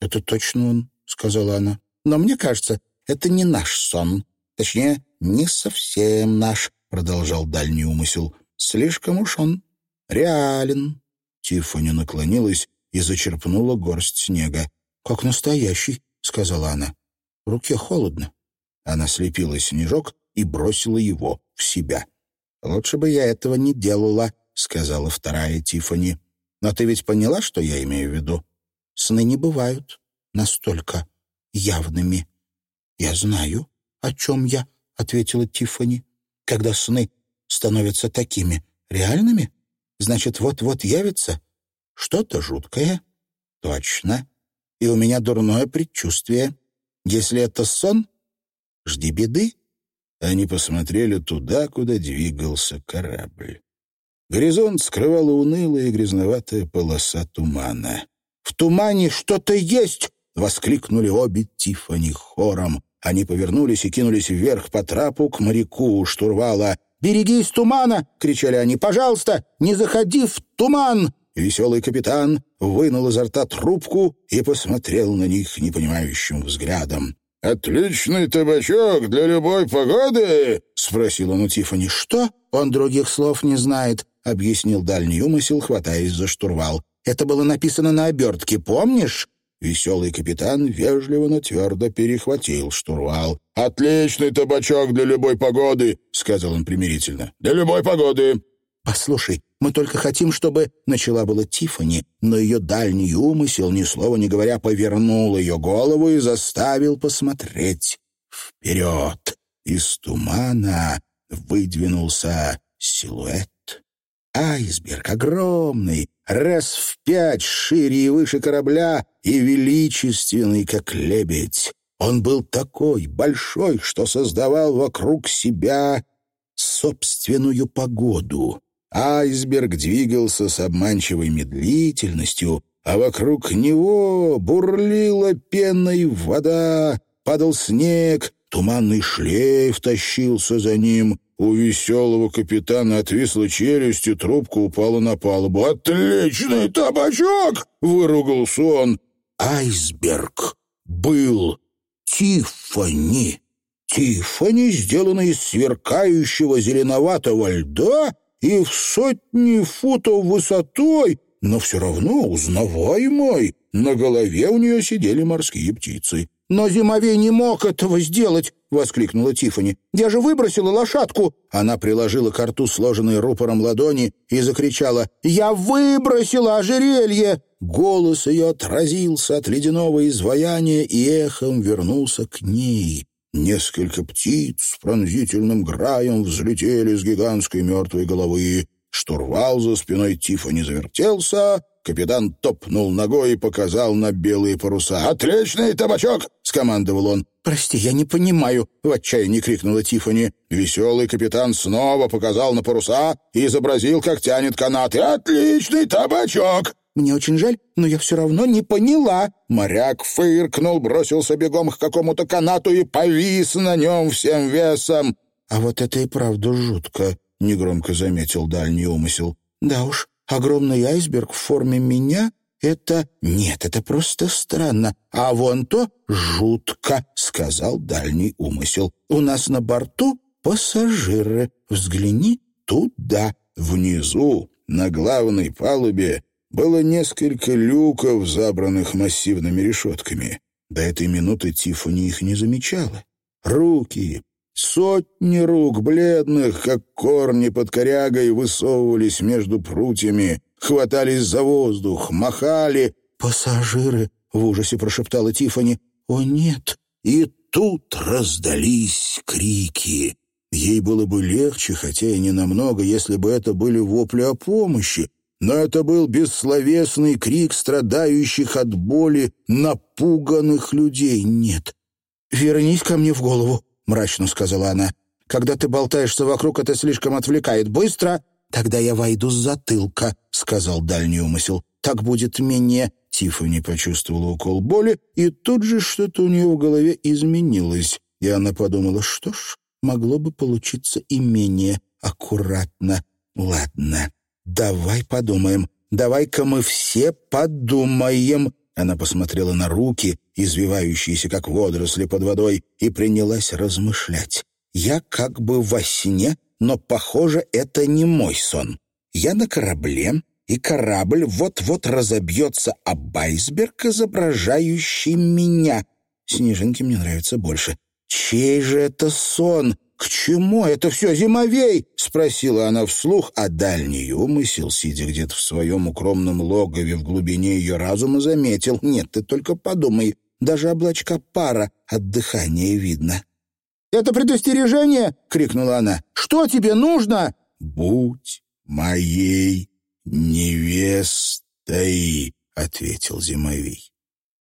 это точно он», — сказала она. «Но мне кажется, это не наш сон. Точнее, не совсем наш», — продолжал дальний умысел. «Слишком уж он реален». Тиффани наклонилась и зачерпнула горсть снега. «Как настоящий», — сказала она. «В руке холодно». Она слепила снежок и бросила его в себя. «Лучше бы я этого не делала», — сказала вторая Тифани. «Но ты ведь поняла, что я имею в виду? Сны не бывают настолько явными». «Я знаю, о чем я», — ответила Тифани. «Когда сны становятся такими реальными, значит, вот-вот явится что-то жуткое». «Точно. И у меня дурное предчувствие. Если это сон, жди беды». Они посмотрели туда, куда двигался корабль. Горизонт скрывала унылая и грязноватая полоса тумана. «В тумане что-то есть!» — воскликнули обе Тифани хором. Они повернулись и кинулись вверх по трапу к моряку у штурвала. «Берегись тумана!» — кричали они. «Пожалуйста, не заходи в туман!» Веселый капитан вынул изо рта трубку и посмотрел на них непонимающим взглядом. «Отличный табачок для любой погоды?» — спросил он у Тифани. «Что? Он других слов не знает», — объяснил дальний умысел, хватаясь за штурвал. «Это было написано на обертке, помнишь?» Веселый капитан вежливо, но твердо перехватил штурвал. «Отличный табачок для любой погоды», — сказал он примирительно. «Для любой погоды». «Послушай, мы только хотим, чтобы...» — начала была Тифани, но ее дальний умысел, ни слова не говоря, повернул ее голову и заставил посмотреть вперед. Из тумана выдвинулся силуэт. Айсберг огромный, раз в пять шире и выше корабля и величественный, как лебедь. Он был такой большой, что создавал вокруг себя собственную погоду. Айсберг двигался с обманчивой медлительностью, а вокруг него бурлила пеной вода, падал снег, туманный шлейф тащился за ним. У веселого капитана отвисла челюсть, и трубка упала на палубу. «Отличный табачок!» — выругался он. Айсберг был Тиффани. Тиффани сделана из сверкающего зеленоватого льда и в сотни футов высотой, но все равно узнаваемой. На голове у нее сидели морские птицы. «Но Зимовей не мог этого сделать!» — воскликнула Тифани. «Я же выбросила лошадку!» Она приложила к рту сложенные рупором ладони и закричала. «Я выбросила ожерелье!» Голос ее отразился от ледяного изваяния и эхом вернулся к ней. Несколько птиц с пронзительным граем взлетели с гигантской мертвой головы. Штурвал за спиной Тифани завертелся, капитан топнул ногой и показал на белые паруса. «Отличный табачок!» — скомандовал он. «Прости, я не понимаю!» — в отчаянии крикнула Тифани. Веселый капитан снова показал на паруса и изобразил, как тянет канаты. «Отличный табачок!» Мне очень жаль, но я все равно не поняла». Моряк фыркнул, бросился бегом к какому-то канату и повис на нем всем весом. «А вот это и правда жутко», — негромко заметил дальний умысел. «Да уж, огромный айсберг в форме меня — это... Нет, это просто странно. А вон то жутко», — сказал дальний умысел. «У нас на борту пассажиры. Взгляни туда». Внизу, на главной палубе, было несколько люков, забранных массивными решетками. До этой минуты Тиффани их не замечала. Руки, сотни рук, бледных, как корни под корягой, высовывались между прутьями, хватались за воздух, махали. «Пассажиры!» — в ужасе прошептала Тиффани. «О, нет!» И тут раздались крики. Ей было бы легче, хотя и не намного, если бы это были вопли о помощи, но это был бессловесный крик страдающих от боли напуганных людей. «Нет, вернись ко мне в голову», — мрачно сказала она. «Когда ты болтаешься вокруг, это слишком отвлекает. Быстро!» «Тогда я войду с затылка», — сказал дальний умысел. «Так будет менее...» Тиффани почувствовала укол боли, и тут же что-то у нее в голове изменилось. И она подумала, что ж, могло бы получиться и менее аккуратно. «Ладно, «Давай подумаем. Давай-ка мы все подумаем». Она посмотрела на руки, извивающиеся, как водоросли под водой, и принялась размышлять. «Я как бы во сне, но, похоже, это не мой сон. Я на корабле, и корабль вот-вот разобьется об айсберг, изображающий меня. Снежинки мне нравятся больше. Чей же это сон? К чему это все, зимовей? Спросила она вслух, а дальний умысел, сидя где-то в своем укромном логове в глубине ее разума, заметил. Нет, ты только подумай, даже облачка пара от дыхания видно. «Это предостережение!» — крикнула она. «Что тебе нужно?» «Будь моей невестой», — ответил Зимовей.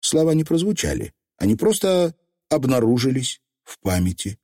Слова не прозвучали, они просто обнаружились в памяти.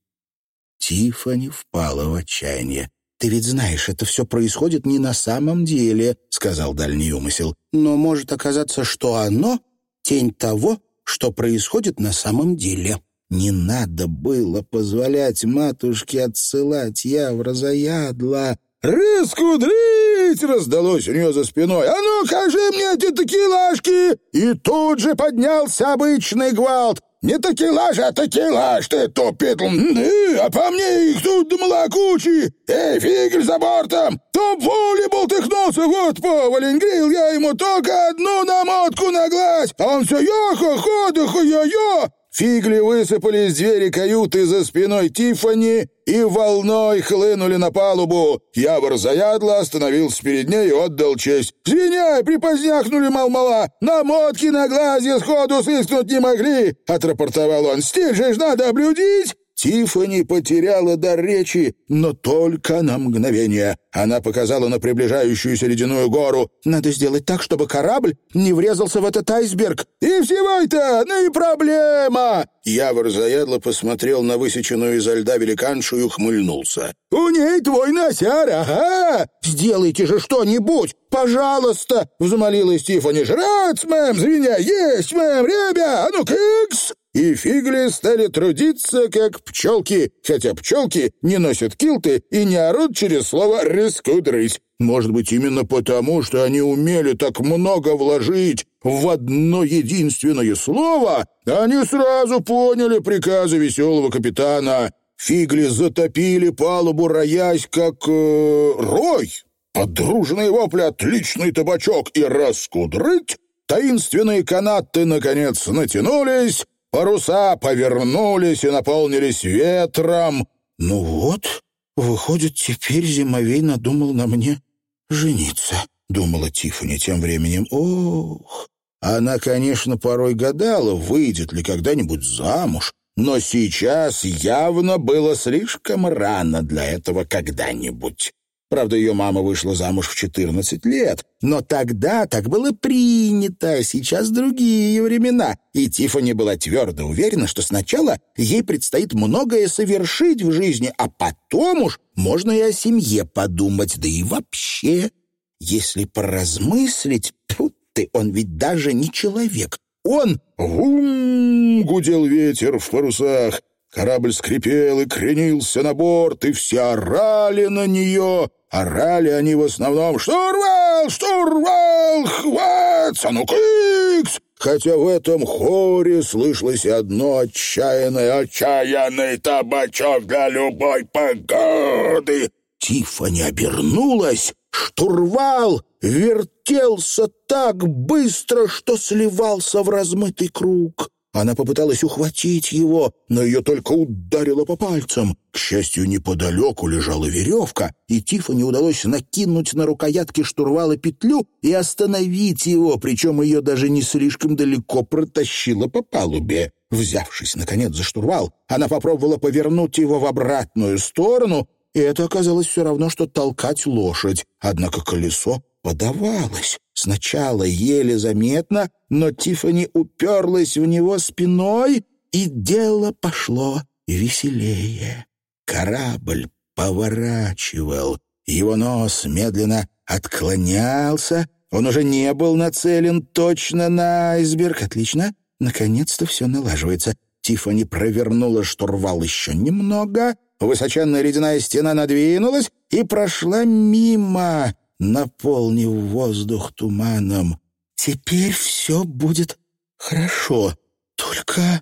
Тифани впала в отчаяние. «Ты ведь знаешь, это все происходит не на самом деле», — сказал дальний умысел. «Но может оказаться, что оно — тень того, что происходит на самом деле». Не надо было позволять матушке отсылать явра заядло. «Раскудрить!» — раздалось у нее за спиной. «А ну, кажи мне эти такилашки!» И тут же поднялся обычный гвалт. «Не такила же, а такила, ты тупит! А по мне их тут молокучи! Эй, фигель за бортом! Том Фули болтыхнулся, вот повалень, грил я ему только одну намотку на глаз, а он все йохо, ходу, хо-йо-йо!» Фигли высыпали из двери каюты за спиной Тифани и волной хлынули на палубу. Явор заядло остановился перед ней и отдал честь. «Звиняй, припоздняхнули мал-мала! Намотки на глазе сходу сыскнуть не могли!» — отрапортовал он. «Стиль надо облюдить!» Тифани потеряла дар речи, но только на мгновение. Она показала на приближающуюся ледяную гору. «Надо сделать так, чтобы корабль не врезался в этот айсберг». «И всего это, ну и проблема!» Явор заядло посмотрел на высеченную изо льда великаншу и ухмыльнулся. «У ней твой носяр, ага!» «Сделайте же что-нибудь, пожалуйста!» — взмолилась Тифани. «Жрать, мэм, звеня, есть, мэм, ребя, а ну кыкс!» И фигли стали трудиться, как пчелки, хотя пчелки не носят килты и не орут через слово «рискудрыть». Может быть, именно потому, что они умели так много вложить в одно единственное слово, они сразу поняли приказы веселого капитана. Фигли затопили палубу, роясь, как э, рой. Подружные вопли «отличный табачок» и «раскудрыть» Таинственные канаты, наконец, натянулись, Паруса повернулись и наполнились ветром. Ну вот, выходит, теперь Зимовей надумал на мне жениться, думала Тиффани тем временем. Ох, она, конечно, порой гадала, выйдет ли когда-нибудь замуж, но сейчас явно было слишком рано для этого когда-нибудь. Правда, ее мама вышла замуж в 14 лет, но тогда так было принято, а сейчас другие времена. И Тиффани была твердо уверена, что сначала ей предстоит многое совершить в жизни, а потом уж можно и о семье подумать, да и вообще. Если поразмыслить, тут ты, он ведь даже не человек. Он... «Вум!» — гудел ветер в парусах. Корабль скрипел и кренился на борт, и все орали на нее. Орали они в основном «Штурвал! Штурвал! Хват! Санукикс!» Хотя в этом хоре слышалось одно отчаянное «Отчаянный табачок для любой погоды!» Тиффани обернулась, штурвал вертелся так быстро, что сливался в размытый круг. Она попыталась ухватить его, но ее только ударило по пальцам. К счастью, неподалеку лежала веревка, и Тиффани удалось накинуть на рукоятки штурвала петлю и остановить его, причем ее даже не слишком далеко протащило по палубе. Взявшись, наконец, за штурвал, она попробовала повернуть его в обратную сторону, и это оказалось все равно, что толкать лошадь. Однако колесо подавалось. Сначала еле заметно, но Тифани уперлась в него спиной, и дело пошло веселее. Корабль поворачивал, его нос медленно отклонялся, он уже не был нацелен точно на айсберг. Отлично, наконец-то все налаживается. Тифани провернула штурвал еще немного, высоченная ледяная стена надвинулась и прошла мимо, наполнив воздух туманом. «Теперь все будет хорошо. Только...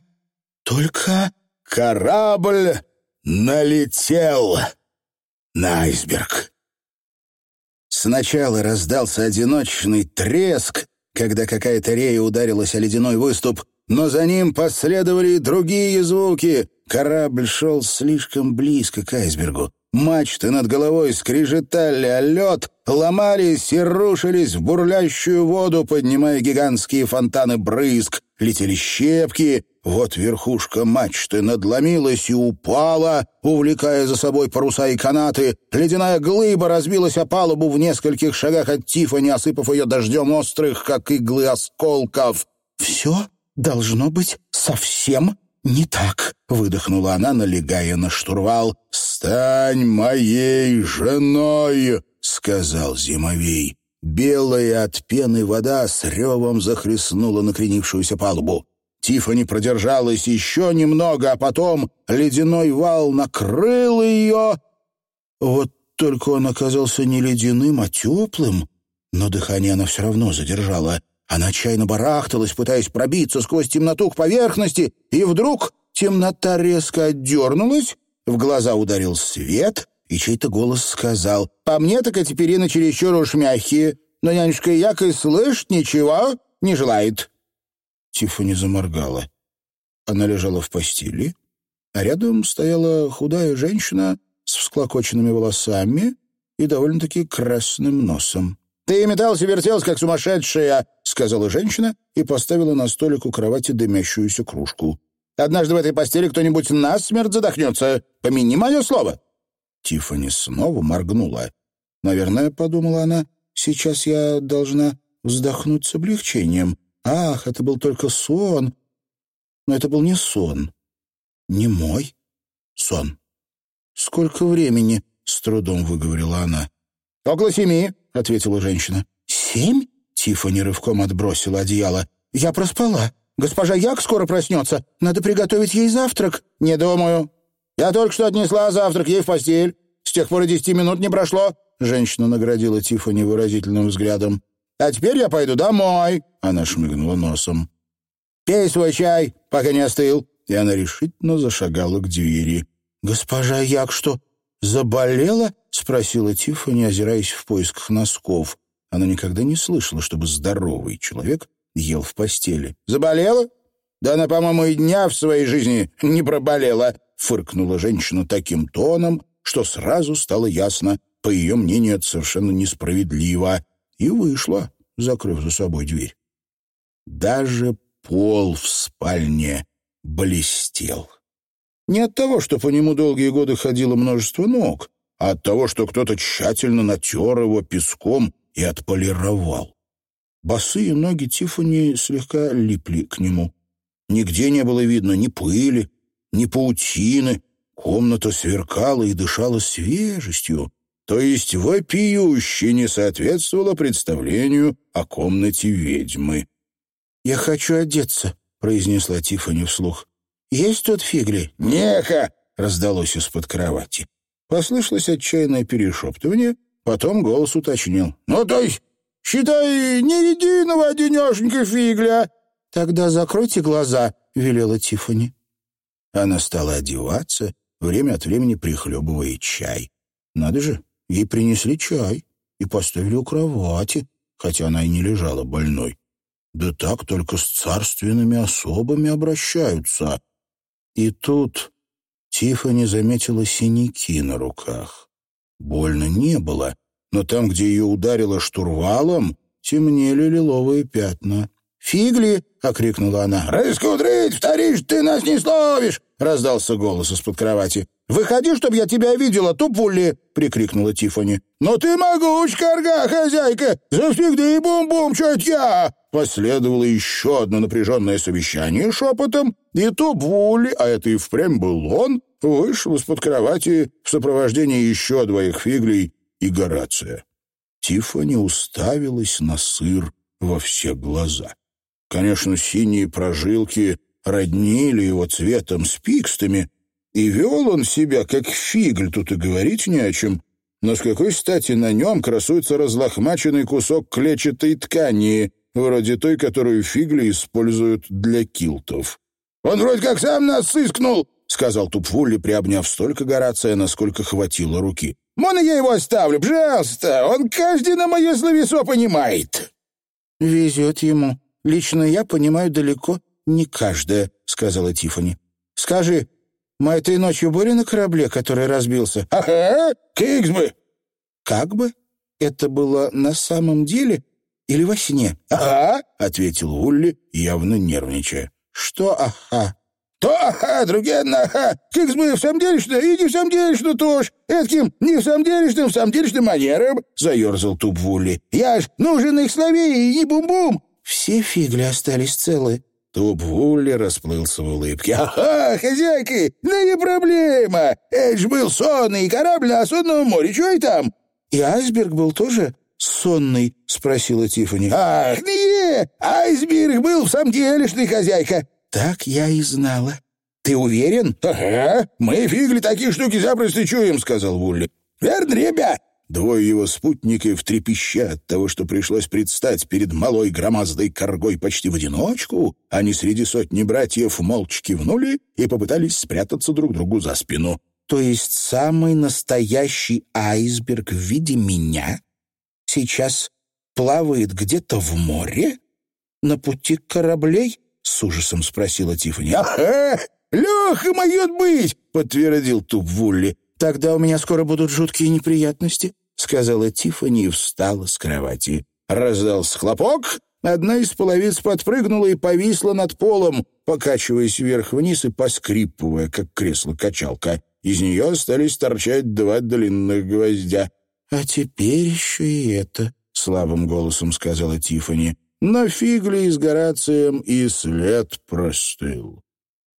только...» Корабль налетел на айсберг. Сначала раздался одиночный треск, когда какая-то рея ударилась о ледяной выступ, но за ним последовали и другие звуки. Корабль шел слишком близко к айсбергу. Мачты над головой скрежетали, а лед ломались и рушились в бурлящую воду, поднимая гигантские фонтаны брызг. Летели щепки, вот верхушка мачты надломилась и упала, увлекая за собой паруса и канаты. Ледяная глыба разбилась о палубу в нескольких шагах от Тифани, осыпав ее дождем острых, как иглы осколков. «Все должно быть совсем не так», — выдохнула она, налегая на штурвал. «Стань моей женой», — сказал Зимовей. Белая от пены вода с ревом захлестнула накренившуюся палубу. Тифани продержалась еще немного, а потом ледяной вал накрыл ее. Вот только он оказался не ледяным, а теплым, но дыхание она все равно задержала. Она отчаянно барахталась, пытаясь пробиться сквозь темноту к поверхности, и вдруг темнота резко отдернулась, в глаза ударил свет, и чей-то голос сказал, «По мне так эти перины чересчур уж мягкие, но нянюшка Якой слышит ничего не желает». Тиффани заморгала. Она лежала в постели, а рядом стояла худая женщина с всклокоченными волосами и довольно-таки красным носом. «Ты метался вертелся, как сумасшедшая», — сказала женщина и поставила на столик у кровати дымящуюся кружку. Однажды в этой постели кто-нибудь насмерть задохнется. Помяни мое слово». Тиффани снова моргнула. «Наверное, — подумала она, — сейчас я должна вздохнуть с облегчением. Ах, это был только сон. Но это был не сон. Не мой сон. Сколько времени?» — с трудом выговорила она. «Около семи», — ответила женщина. «Семь?» — Тиффани рывком отбросила одеяло. «Я проспала. Госпожа Як скоро проснется. Надо приготовить ей завтрак». «Не думаю. Я только что отнесла завтрак ей в постель. С тех пор и десяти минут не прошло». Женщина наградила Тиффани выразительным взглядом. «А теперь я пойду домой», — она шмыгнула носом. «Пей свой чай, пока не остыл». И она решительно зашагала к двери. «Госпожа Як что, заболела?» — спросила Тиффани, озираясь в поисках носков. Она никогда не слышала, чтобы здоровый человек ел в постели. «Заболела? Да она, по-моему, и дня в своей жизни не проболела», — фыркнула женщина таким тоном, что сразу стало ясно, по ее мнению, это совершенно несправедливо, и вышла, закрыв за собой дверь. Даже пол в спальне блестел. Не от того, что по нему долгие годы ходило множество ног, а от того, что кто-то тщательно натер его песком и отполировал. Босые ноги Тиффани слегка липли к нему. Нигде не было видно ни пыли, ни паутины. Комната сверкала и дышала свежестью, то есть вопиюще не соответствовала представлению о комнате ведьмы. «Я хочу одеться», — произнесла Тиффани вслух. «Есть тут фигли?» «Неха!» — раздалось из-под кровати. Послышалось отчаянное перешептывание, потом голос уточнил. «Ну, то есть Считай, ни единого денешенька фигля. Тогда закройте глаза, велела Тифани. Она стала одеваться, время от времени прихлебывая чай. Надо же, ей принесли чай и поставили у кровати, хотя она и не лежала больной. Да так только с царственными особами обращаются. И тут Тифани заметила синяки на руках. Больно не было, но там, где ее ударило штурвалом, темнели лиловые пятна. «Фигли!» — окрикнула она. «Раскудрить, вторишь, ты нас не словишь!» — раздался голос из-под кровати. «Выходи, чтоб я тебя видела, тупули!» — прикрикнула Тифани. «Но ты могуч, корга, хозяйка! Завсегда и бум-бум, чуть я!» Последовало еще одно напряженное совещание шепотом, и Тупвули, а это и впрямь был он, вышел из-под кровати в сопровождении еще двоих фиглей и Горация. Тиффани уставилась на сыр во все глаза. Конечно, синие прожилки роднили его цветом с пикстами, и вел он себя как фигль, тут и говорить не о чем. Но с какой стати на нем красуется разлохмаченный кусок клетчатой ткани, вроде той, которую фигли используют для килтов? «Он вроде как сам нас сыскнул», — сказал Тупфулли, приобняв столько Горация, насколько хватило руки. Можно я его оставлю, пожалуйста? Он каждый на мое словесо понимает». «Везет ему. Лично я понимаю далеко не каждое», — сказала Тифани. «Скажи, мы этой ночью были на корабле, который разбился?» «Ага, как бы». «Как бы? Это было на самом деле или во сне?» «Ага», — ответил Улли, явно нервничая. «Что ага?» То ага, другие на ага. Как бы в самом деле что, и не в самом деле что тоже. Этким не в самом деле что, в самом деле что манером, — заерзал туп Вулли. Я ж нужен их словей, и бум-бум. Все фигли остались целы. Туп Вулли расплылся в улыбке. «Ага, хозяйки, ну не проблема. Это ж был сонный корабль на сонном море. Чего и там?» «И айсберг был тоже сонный?» — спросила Тиффани. «Ах, не, айсберг был в самом деле, что хозяйка. «Так я и знала. Ты уверен?» «Ага, мы фигли такие штуки запросто чуем», — сказал Вулли. «Верно, ребят?» Двое его спутников трепеща от того, что пришлось предстать перед малой громаздой коргой почти в одиночку, они среди сотни братьев молча кивнули и попытались спрятаться друг другу за спину. «То есть самый настоящий айсберг в виде меня сейчас плавает где-то в море? На пути кораблей?» — с ужасом спросила Тиффани. «Ага! Леха, может быть!» — подтвердил Туп Вулли. «Тогда у меня скоро будут жуткие неприятности», — сказала Тиффани и встала с кровати. Раздался хлопок, одна из половиц подпрыгнула и повисла над полом, покачиваясь вверх-вниз и поскрипывая, как кресло-качалка. Из нее остались торчать два длинных гвоздя. «А теперь еще и это», — слабым голосом сказала Тиффани. На Фигли с Горацием и след простыл.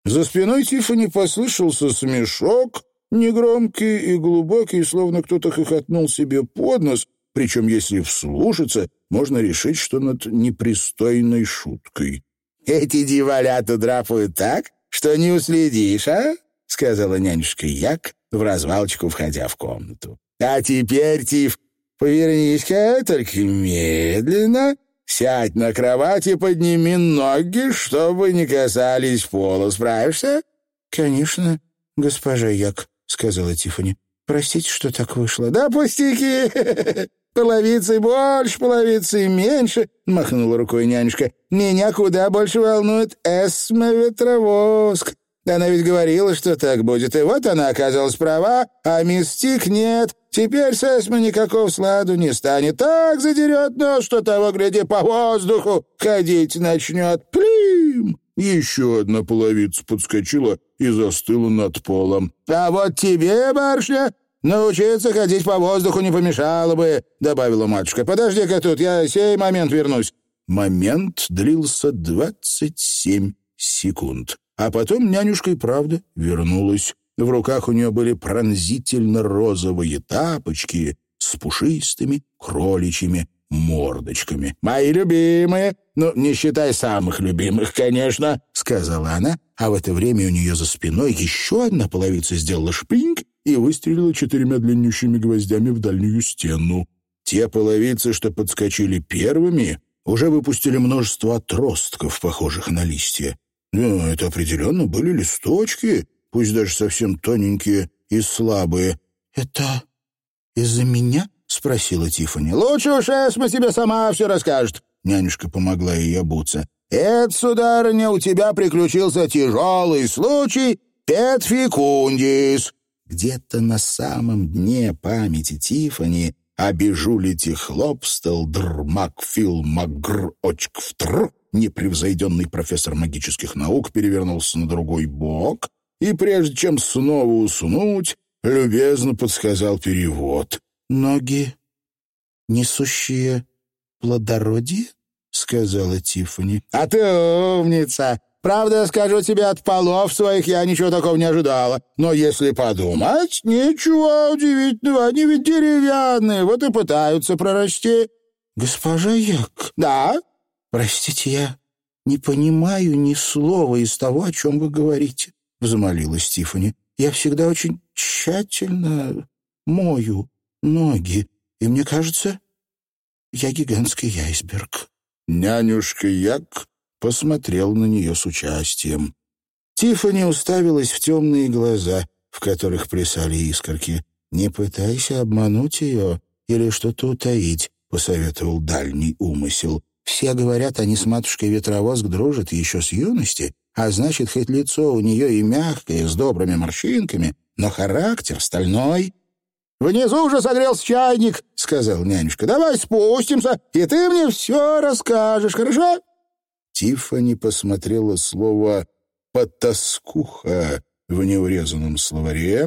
За спиной Тиффани послышался смешок, негромкий и глубокий, словно кто-то хохотнул себе под нос, причем, если вслушаться, можно решить, что над непристойной шуткой. «Эти дивалята драпают так, что не уследишь, а?» — сказала нянюшка Як, в развалочку входя в комнату. «А теперь, Тиф, повернись-ка, только медленно, Сядь на кровать и подними ноги, чтобы не касались пола. Справишься?» «Конечно, госпожа Як», — сказала Тиффани. «Простите, что так вышло». «Да пустяки! (laughs) Половицы больше, половицы меньше», — махнула рукой нянюшка. «Меня куда больше волнует эсме-ветровоск. Она ведь говорила, что так будет, и вот она оказалась права, а мистик нет. Теперь с Эсме никакого сладу не станет. Так задерет нос, что того, гляди, по воздуху ходить начнет. Плим!» Еще одна половица подскочила и застыла над полом. «А вот тебе, барышня, научиться ходить по воздуху не помешало бы», — добавила матушка. «Подожди-ка тут, я сей момент вернусь». Момент длился двадцать семь секунд. А потом нянюшка и правда вернулась. В руках у нее были пронзительно розовые тапочки с пушистыми кроличьими мордочками. «Мои любимые! Ну, не считай самых любимых, конечно!» — сказала она, а в это время у нее за спиной еще одна половица сделала шпинг и выстрелила четырьмя длиннющими гвоздями в дальнюю стену. Те половицы, что подскочили первыми, уже выпустили множество отростков, похожих на листья. Ну, это определенно были листочки, пусть даже совсем тоненькие и слабые. «Это из-за меня?» — спросила Тиффани. «Лучше уж Эсма тебе сама все расскажет». Нянюшка помогла ей обуться. «Это, сударыня, у тебя приключился тяжелый случай Петфикундис». Где-то на самом дне памяти Тиффани обижулите хлопстел дрмак фил магр очк втр непревзойденный профессор магических наук перевернулся на другой бок и, прежде чем снова уснуть, любезно подсказал перевод. «Ноги, несущие плодородие?» — сказала Тиффани. «А ты умница! Правда, скажу тебе, от полов своих я ничего такого не ожидала. Но если подумать, ничего удивительного, они ведь деревянные, вот и пытаются прорасти». «Госпожа Як?» «Да?» «Простите, я не понимаю ни слова из того, о чем вы говорите», — взмолилась Тиффани. «Я всегда очень тщательно мою ноги, и мне кажется, я гигантский айсберг». Нянюшка Як посмотрел на нее с участием. Тиффани уставилась в темные глаза, в которых плясали искорки. «Не пытайся обмануть ее или что-то утаить», — посоветовал дальний умысел. «Все говорят, они с матушкой Ветровозг дружат еще с юности, а значит, хоть лицо у нее и мягкое, с добрыми морщинками, но характер стальной». «Внизу уже согрелся чайник», — сказал нянюшка. «Давай спустимся, и ты мне все расскажешь, хорошо?» Тиффани посмотрела слово «потаскуха» в неурезанном словаре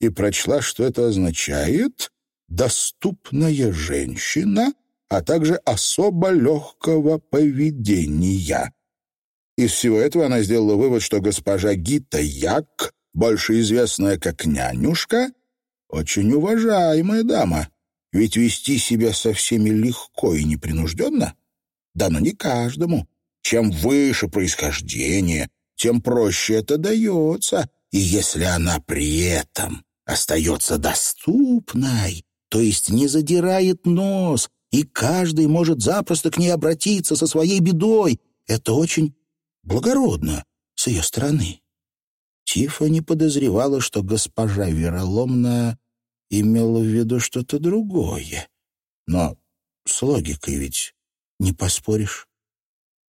и прочла, что это означает «доступная женщина», а также «особо легкого поведения». Из всего этого она сделала вывод, что госпожа Гита Як, больше известная как нянюшка, очень уважаемая дама. Ведь вести себя со всеми легко и непринужденно дано не каждому. Чем выше происхождение, тем проще это дается. И если она при этом остается доступной, то есть не задирает нос, и каждый может запросто к ней обратиться со своей бедой, это очень благородно с ее стороны. Тифа не подозревала, что госпожа Вероломная имела в виду что-то другое. Но с логикой ведь не поспоришь.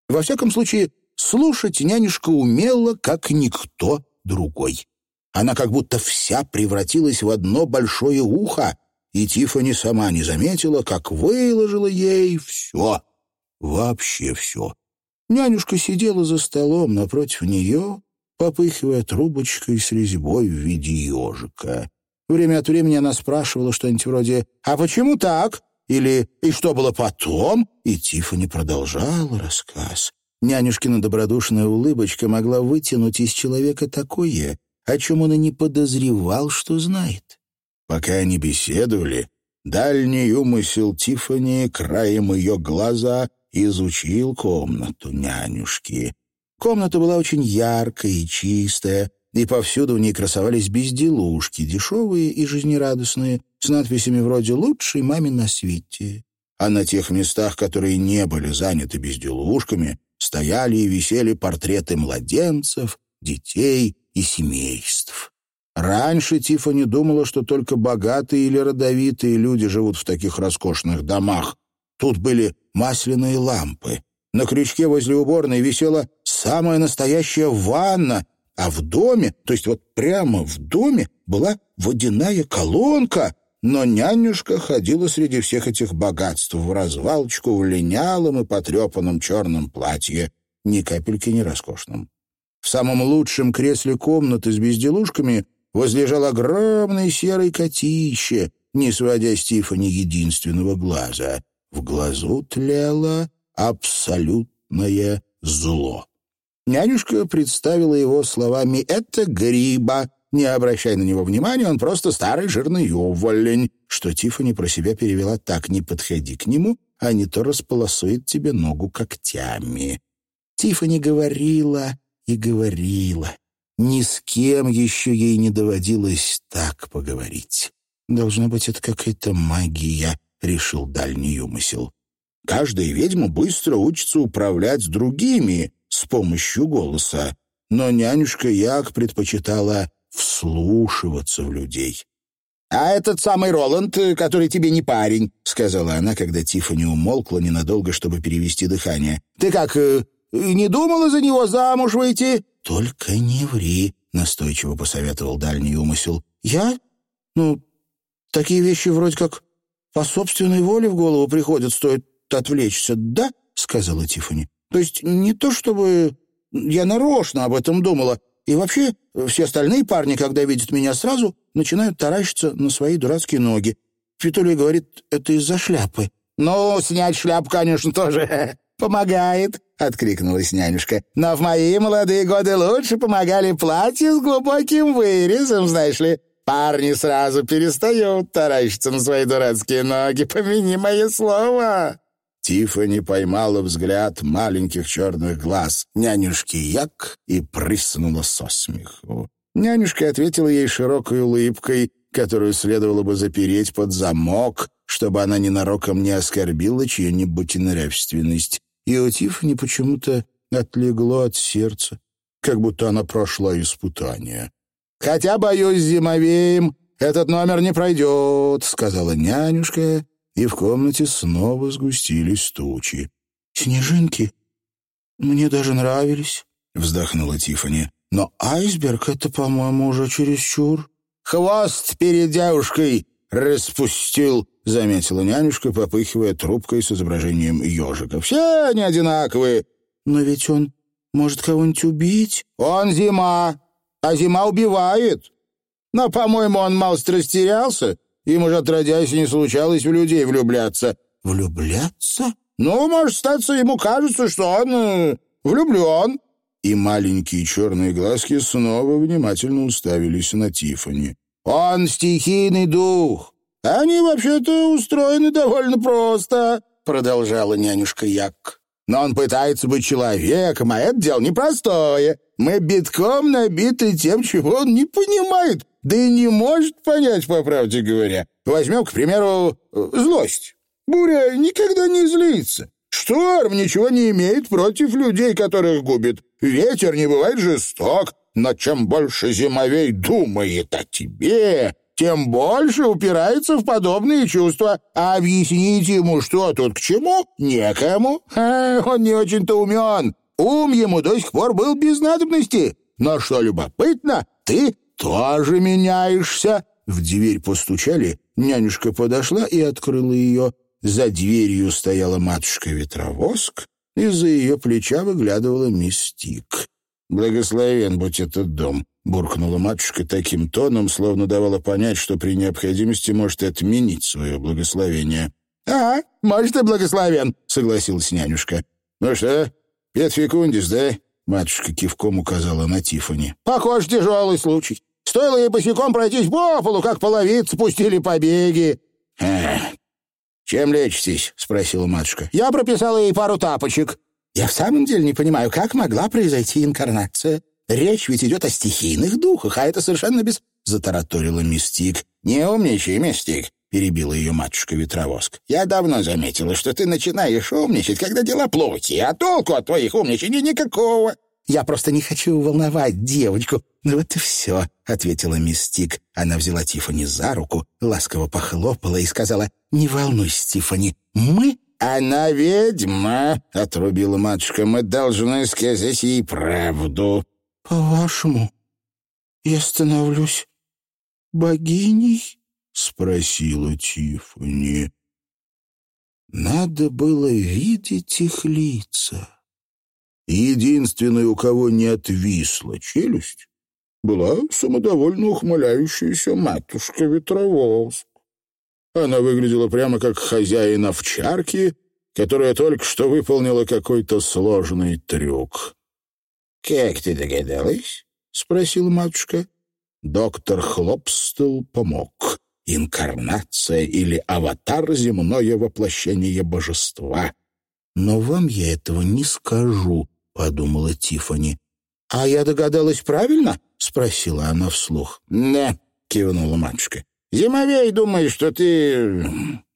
Во всяком случае, слушать нянюшка умела, как никто другой. Она как будто вся превратилась в одно большое ухо, и Тиффани сама не заметила, как выложила ей все, вообще все. Нянюшка сидела за столом напротив нее, попыхивая трубочкой с резьбой в виде ежика. Время от времени она спрашивала что-нибудь вроде «А почему так?» или «И что было потом?» И Тиффани продолжала рассказ. Нянюшкина добродушная улыбочка могла вытянуть из человека такое, о чем он и не подозревал, что знает. Пока они беседовали, дальний умысел Тиффани краем ее глаза изучил комнату нянюшки. Комната была очень яркая и чистая, и повсюду в ней красовались безделушки, дешевые и жизнерадостные, с надписями вроде «Лучший мамин на свете». А на тех местах, которые не были заняты безделушками, стояли и висели портреты младенцев, детей и семейств. Раньше Тиффани думала, что только богатые или родовитые люди живут в таких роскошных домах. Тут были масляные лампы. На крючке возле уборной висела самая настоящая ванна, а в доме, то есть вот прямо в доме, была водяная колонка, но нянюшка ходила среди всех этих богатств в развалочку в линялом и потрепанном черном платье, ни капельки не роскошном. В самом лучшем кресле комнаты с безделушками возлежал огромный серый котище, не сводя с единственного глаза. В глазу тлело абсолютное зло. Нянюшка представила его словами «это гриба». Не обращай на него внимания, он просто старый жирный уволень, что Тиффани про себя перевела так «не подходи к нему, а не то располосует тебе ногу когтями». Тиффани говорила и говорила. Ни с кем еще ей не доводилось так поговорить. «Должно быть, это какая-то магия», — решил дальний умысел. «Каждая ведьма быстро учится управлять другими, с помощью голоса, но нянюшка Як предпочитала вслушиваться в людей. «А этот самый Роланд, который тебе не парень», — сказала она, когда Тиффани умолкла ненадолго, чтобы перевести дыхание. «Ты как, э, не думала за него замуж выйти?» «Только не ври», — настойчиво посоветовал дальний умысел. «Я? Ну, такие вещи вроде как по собственной воле в голову приходят, стоит отвлечься, да?» — сказала Тиффани. То есть не то чтобы я нарочно об этом думала. И вообще все остальные парни, когда видят меня сразу, начинают таращиться на свои дурацкие ноги. Фитуля говорит, это из-за шляпы. «Ну, снять шляпу, конечно, тоже помогает», — откликнулась нянюшка. «Но в мои молодые годы лучше помогали платья с глубоким вырезом, знаешь ли. Парни сразу перестают таращиться на свои дурацкие ноги, (laughs) помяни мое слово». Тиффани поймала взгляд маленьких черных глаз нянюшки Як и прыснула со смеху. Нянюшка ответила ей широкой улыбкой, которую следовало бы запереть под замок, чтобы она ненароком не оскорбила чью-нибудь нравственность. И у Тиффани почему-то отлегло от сердца, как будто она прошла испытание. «Хотя, боюсь, зимовеем этот номер не пройдет», — сказала нянюшка, и в комнате снова сгустились тучи. «Снежинки мне даже нравились», — вздохнула Тифани. «Но айсберг — это, по-моему, уже чересчур». «Хвост перед девушкой распустил», — заметила нянюшка, попыхивая трубкой с изображением ежика. «Все они одинаковые». «Но ведь он может кого-нибудь убить?» «Он зима, а зима убивает. Но, по-моему, он мало растерялся. Ему же отродясь не случалось в людей влюбляться». «Влюбляться?» «Ну, может, статься ему кажется, что он э, влюблен». И маленькие черные глазки снова внимательно уставились на Тифани. «Он стихийный дух. Они вообще-то устроены довольно просто», — продолжала нянюшка Як. «Но он пытается быть человеком, а это дело непростое. Мы битком набиты тем, чего он не понимает, да и не может понять, по правде говоря. Возьмем, к примеру, злость. Буря никогда не злится. Шторм ничего не имеет против людей, которых губит. Ветер не бывает жесток, но чем больше зимовей думает о тебе, тем больше упирается в подобные чувства. А объяснить ему, что тут к чему, некому. А, он не очень-то умен. Ум ему до сих пор был без надобности. Но что любопытно, ты тоже меняешься». В дверь постучали, нянюшка подошла и открыла ее. За дверью стояла матушка-ветровоск, из-за ее плеча выглядывала мистик. «Благословен будь этот дом», — буркнула матушка таким тоном, словно давала понять, что при необходимости может отменить свое благословение. «А, может, и благословен», — согласилась нянюшка. «Ну что, Пет Фекундис, да?» — матушка кивком указала на Тифани. «Похож, тяжелый случай. Стоило ей босиком пройтись по полу, как половицы пустили побеги». «Эх, «Чем лечитесь?» — спросила матушка. «Я прописала ей пару тапочек». «Я в самом деле не понимаю, как могла произойти инкарнация? Речь ведь идет о стихийных духах, а это совершенно без...» — затараторила Мистик. «Не умничай, Мистик», — перебила ее матушка-ветровоск. «Я давно заметила, что ты начинаешь умничать, когда дела плохи, а толку от твоих умничаний никакого». «Я просто не хочу волновать девочку. Ну вот и все», — ответила Мистик. Она взяла Тифани за руку, ласково похлопала и сказала, «Не волнуйся, Тифани, мы...» «Она ведьма», — отрубила матушка, «мы должны сказать ей правду». «По-вашему, я становлюсь богиней?» — спросила Тифани. Надо было видеть их лица. Единственной, у кого не отвисла челюсть, была самодовольно ухмыляющаяся матушка Ветровоск. Она выглядела прямо как хозяин овчарки, которая только что выполнила какой-то сложный трюк. «Как ты догадалась?» — спросила матушка. Доктор Хлопстел помог. Инкарнация или аватар — земное воплощение божества. «Но вам я этого не скажу», — подумала Тифани. «А я догадалась правильно?» — спросила она вслух. «Да», — кивнула матушка. «Зимовей думает, что ты...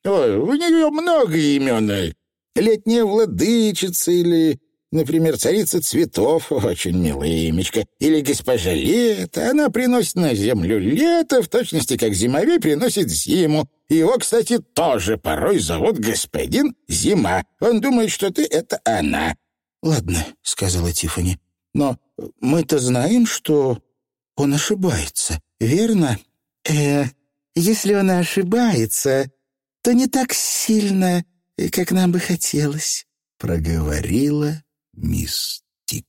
Ой, у нее много имен. Летняя владычица или Например, царица цветов, очень милая имечка, или госпожа Лето. Она приносит на землю лето, в точности как зимовей приносит зиму. Его, кстати, тоже порой зовут господин Зима. Он думает, что ты — это она». «Ладно», — сказала Тифани, — «но мы-то знаем, что он ошибается, верно?» «Э, если он ошибается, то не так сильно, как нам бы хотелось», — проговорила мистик.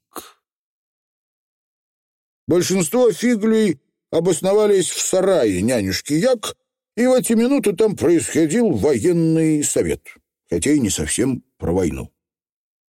Большинство фиглей обосновались в сарае нянюшки Як, и в эти минуты там происходил военный совет, хотя и не совсем про войну.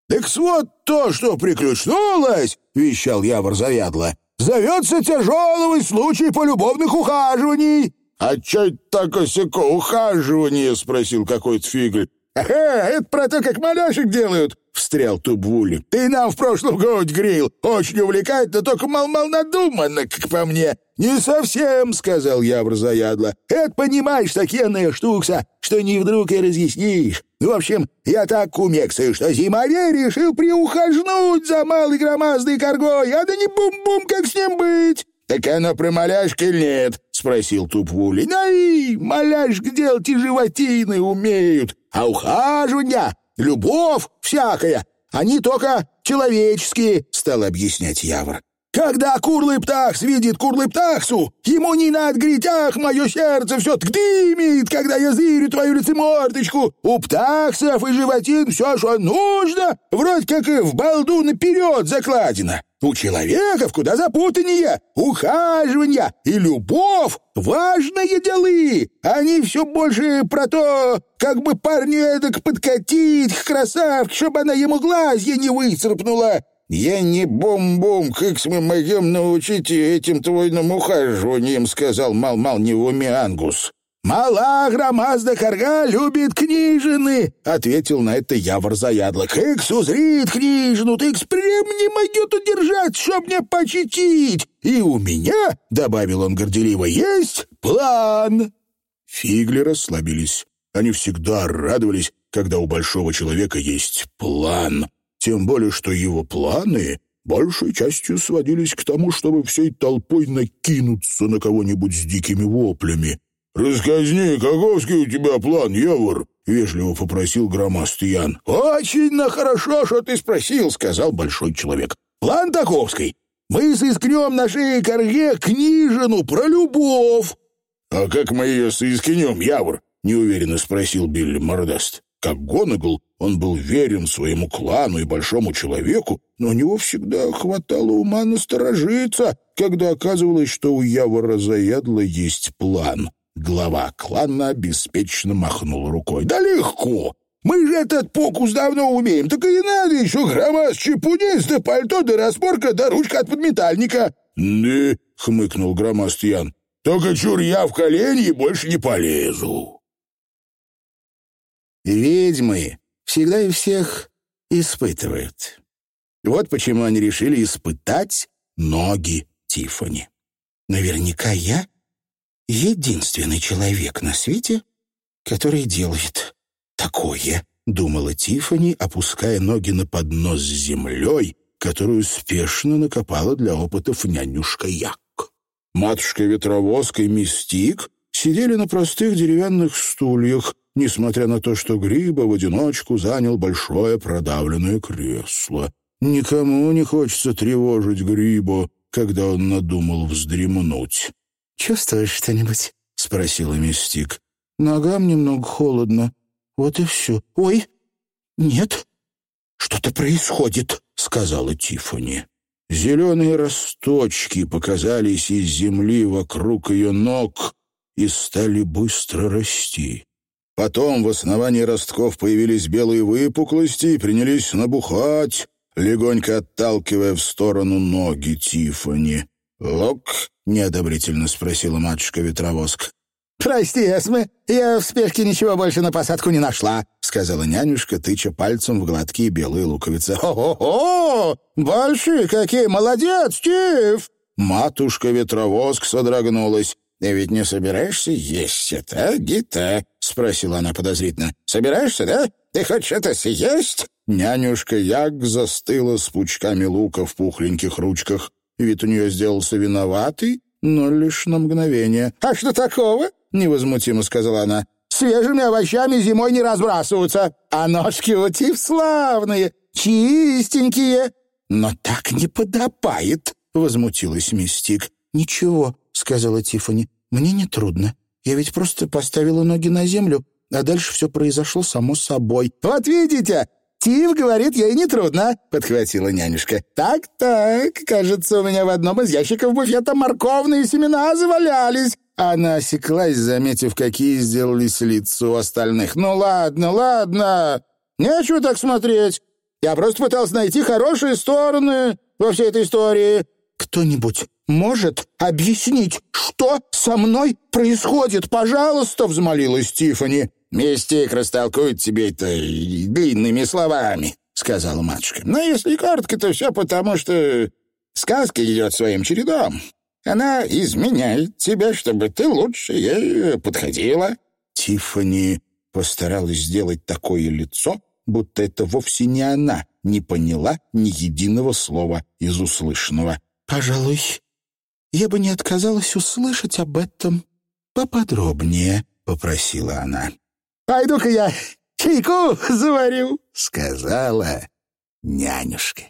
«Так вот то, что приключилось!» — вещал Явор заядло. «Зовется тяжелый случай полюбовных ухаживаний!» «А чё это так ухаживание?» — спросил какой-то фигль. «Ага, это про то, как маляшек делают!» — встрял Тубвули. «Ты нам в прошлом году грил. Очень увлекательно, только мал-мал надуманно, как по мне». «Не совсем», — сказал я заядло. «Это, понимаешь, такенная штукса, что не вдруг и разъяснишь. В общем, я так кумексаю, что зимовей решил приухажнуть за малой громаздой коргой, а да не бум-бум, как с ним быть». «Так оно про маляшки или нет?» — спросил Тупвули. «Ай, маляшка делать и животины умеют, а ухаживания, любовь всякая, они только человеческие», — стал объяснять Явор. Когда курлый птах видит курлый птахсу, ему не надо говорить, ах, мое сердце все дымит, когда я зырю твою лицемордочку. У птахсов и животин все, что нужно, вроде как и в балду наперед закладено. У человеков куда запутаннее, ухаживания и любовь — важные делы. Они все больше про то, как бы парню эдак подкатить к красавке, чтобы она ему глазья не выцарапнула. «Я не бум-бум, как мы можем научить этим твойным ухаживанием», — сказал мал-мал не в уме Ангус. «Мала громазда корга любит книжины», — ответил на это Явор заядло. «Кыкс узрит книжину, тыкс прям не могет удержать, чтоб мне почитить. И у меня, — добавил он горделиво, — есть план». Фигли расслабились. Они всегда радовались, когда у большого человека есть план тем более что его планы большей частью сводились к тому, чтобы всей толпой накинуться на кого-нибудь с дикими воплями. «Расказни, каковский у тебя план, Евор?» — вежливо попросил громастый. «Очень на хорошо, что ты спросил», — сказал большой человек. «План таковский. Мы соискнем нашей корге книжину про любовь». «А как мы ее соискнем, Явор?» — неуверенно спросил Билли Мордаст. Как Гонагл, он был верен своему клану и большому человеку, но у него всегда хватало ума насторожиться, когда оказывалось, что у Явора Заядла есть план. Глава клана беспечно махнул рукой. «Да легко! Мы же этот покус давно умеем, так и надо еще громаз чепунец, да пальто, да распорка, да ручка от подметальника». «Да», — хмыкнул громаст Ян, — «только чур я в колени и больше не полезу». Ведьмы всегда и всех испытывают. Вот почему они решили испытать ноги Тифани. Наверняка я единственный человек на свете, который делает такое, думала Тифани, опуская ноги на поднос с землей, которую спешно накопала для опытов нянюшка Як. Матушка-ветровозка и мистик сидели на простых деревянных стульях, несмотря на то, что Гриба в одиночку занял большое продавленное кресло. Никому не хочется тревожить Грибу, когда он надумал вздремнуть. «Чувствуешь что-нибудь?» — спросила Мистик. «Ногам немного холодно. Вот и все. Ой, нет, что-то происходит», — сказала Тиффани. Зеленые росточки показались из земли вокруг ее ног и стали быстро расти. Потом в основании ростков появились белые выпуклости и принялись набухать, легонько отталкивая в сторону ноги Тифани. «Лок?» — неодобрительно спросила матушка-ветровоск. «Прости, Эсме, я в спешке ничего больше на посадку не нашла», — сказала нянюшка, тыча пальцем в гладкие белые луковицы. «О-о-о! Большие какие! Молодец, Стив!» Матушка-ветровоск содрогнулась. «Ты ведь не собираешься есть это, а, Гита?» — спросила она подозрительно. «Собираешься, да? Ты хочешь это съесть?» Нянюшка Яг застыла с пучками лука в пухленьких ручках. Вид у нее сделался виноватый, но лишь на мгновение. «А что такого?» — невозмутимо сказала она. «Свежими овощами зимой не разбрасываются, а ножки у тиф славные, чистенькие». «Но так не подобает», — возмутилась Мистик. «Ничего, сказала Тифани. Мне не трудно. Я ведь просто поставила ноги на землю, а дальше все произошло само собой. Вот видите, Тиф говорит, ей не трудно, подхватила нянюшка. Так-так, кажется, у меня в одном из ящиков буфета морковные семена завалялись. Она осеклась, заметив, какие сделались лица у остальных. «Ну ладно, ладно, нечего так смотреть. Я просто пытался найти хорошие стороны во всей этой истории. Кто-нибудь может объяснить, что со мной происходит? Пожалуйста, взмолилась Тифани. Мистик растолкует тебе это длинными словами, сказала матушка. Но если коротко, то все потому, что сказка идет своим чередом. Она изменяет тебя, чтобы ты лучше ей подходила. Тифани постаралась сделать такое лицо, будто это вовсе не она не поняла ни единого слова из услышанного. «Пожалуй, я бы не отказалась услышать об этом поподробнее», — попросила она. «Пойду-ка я чайку заварю», — сказала нянюшка.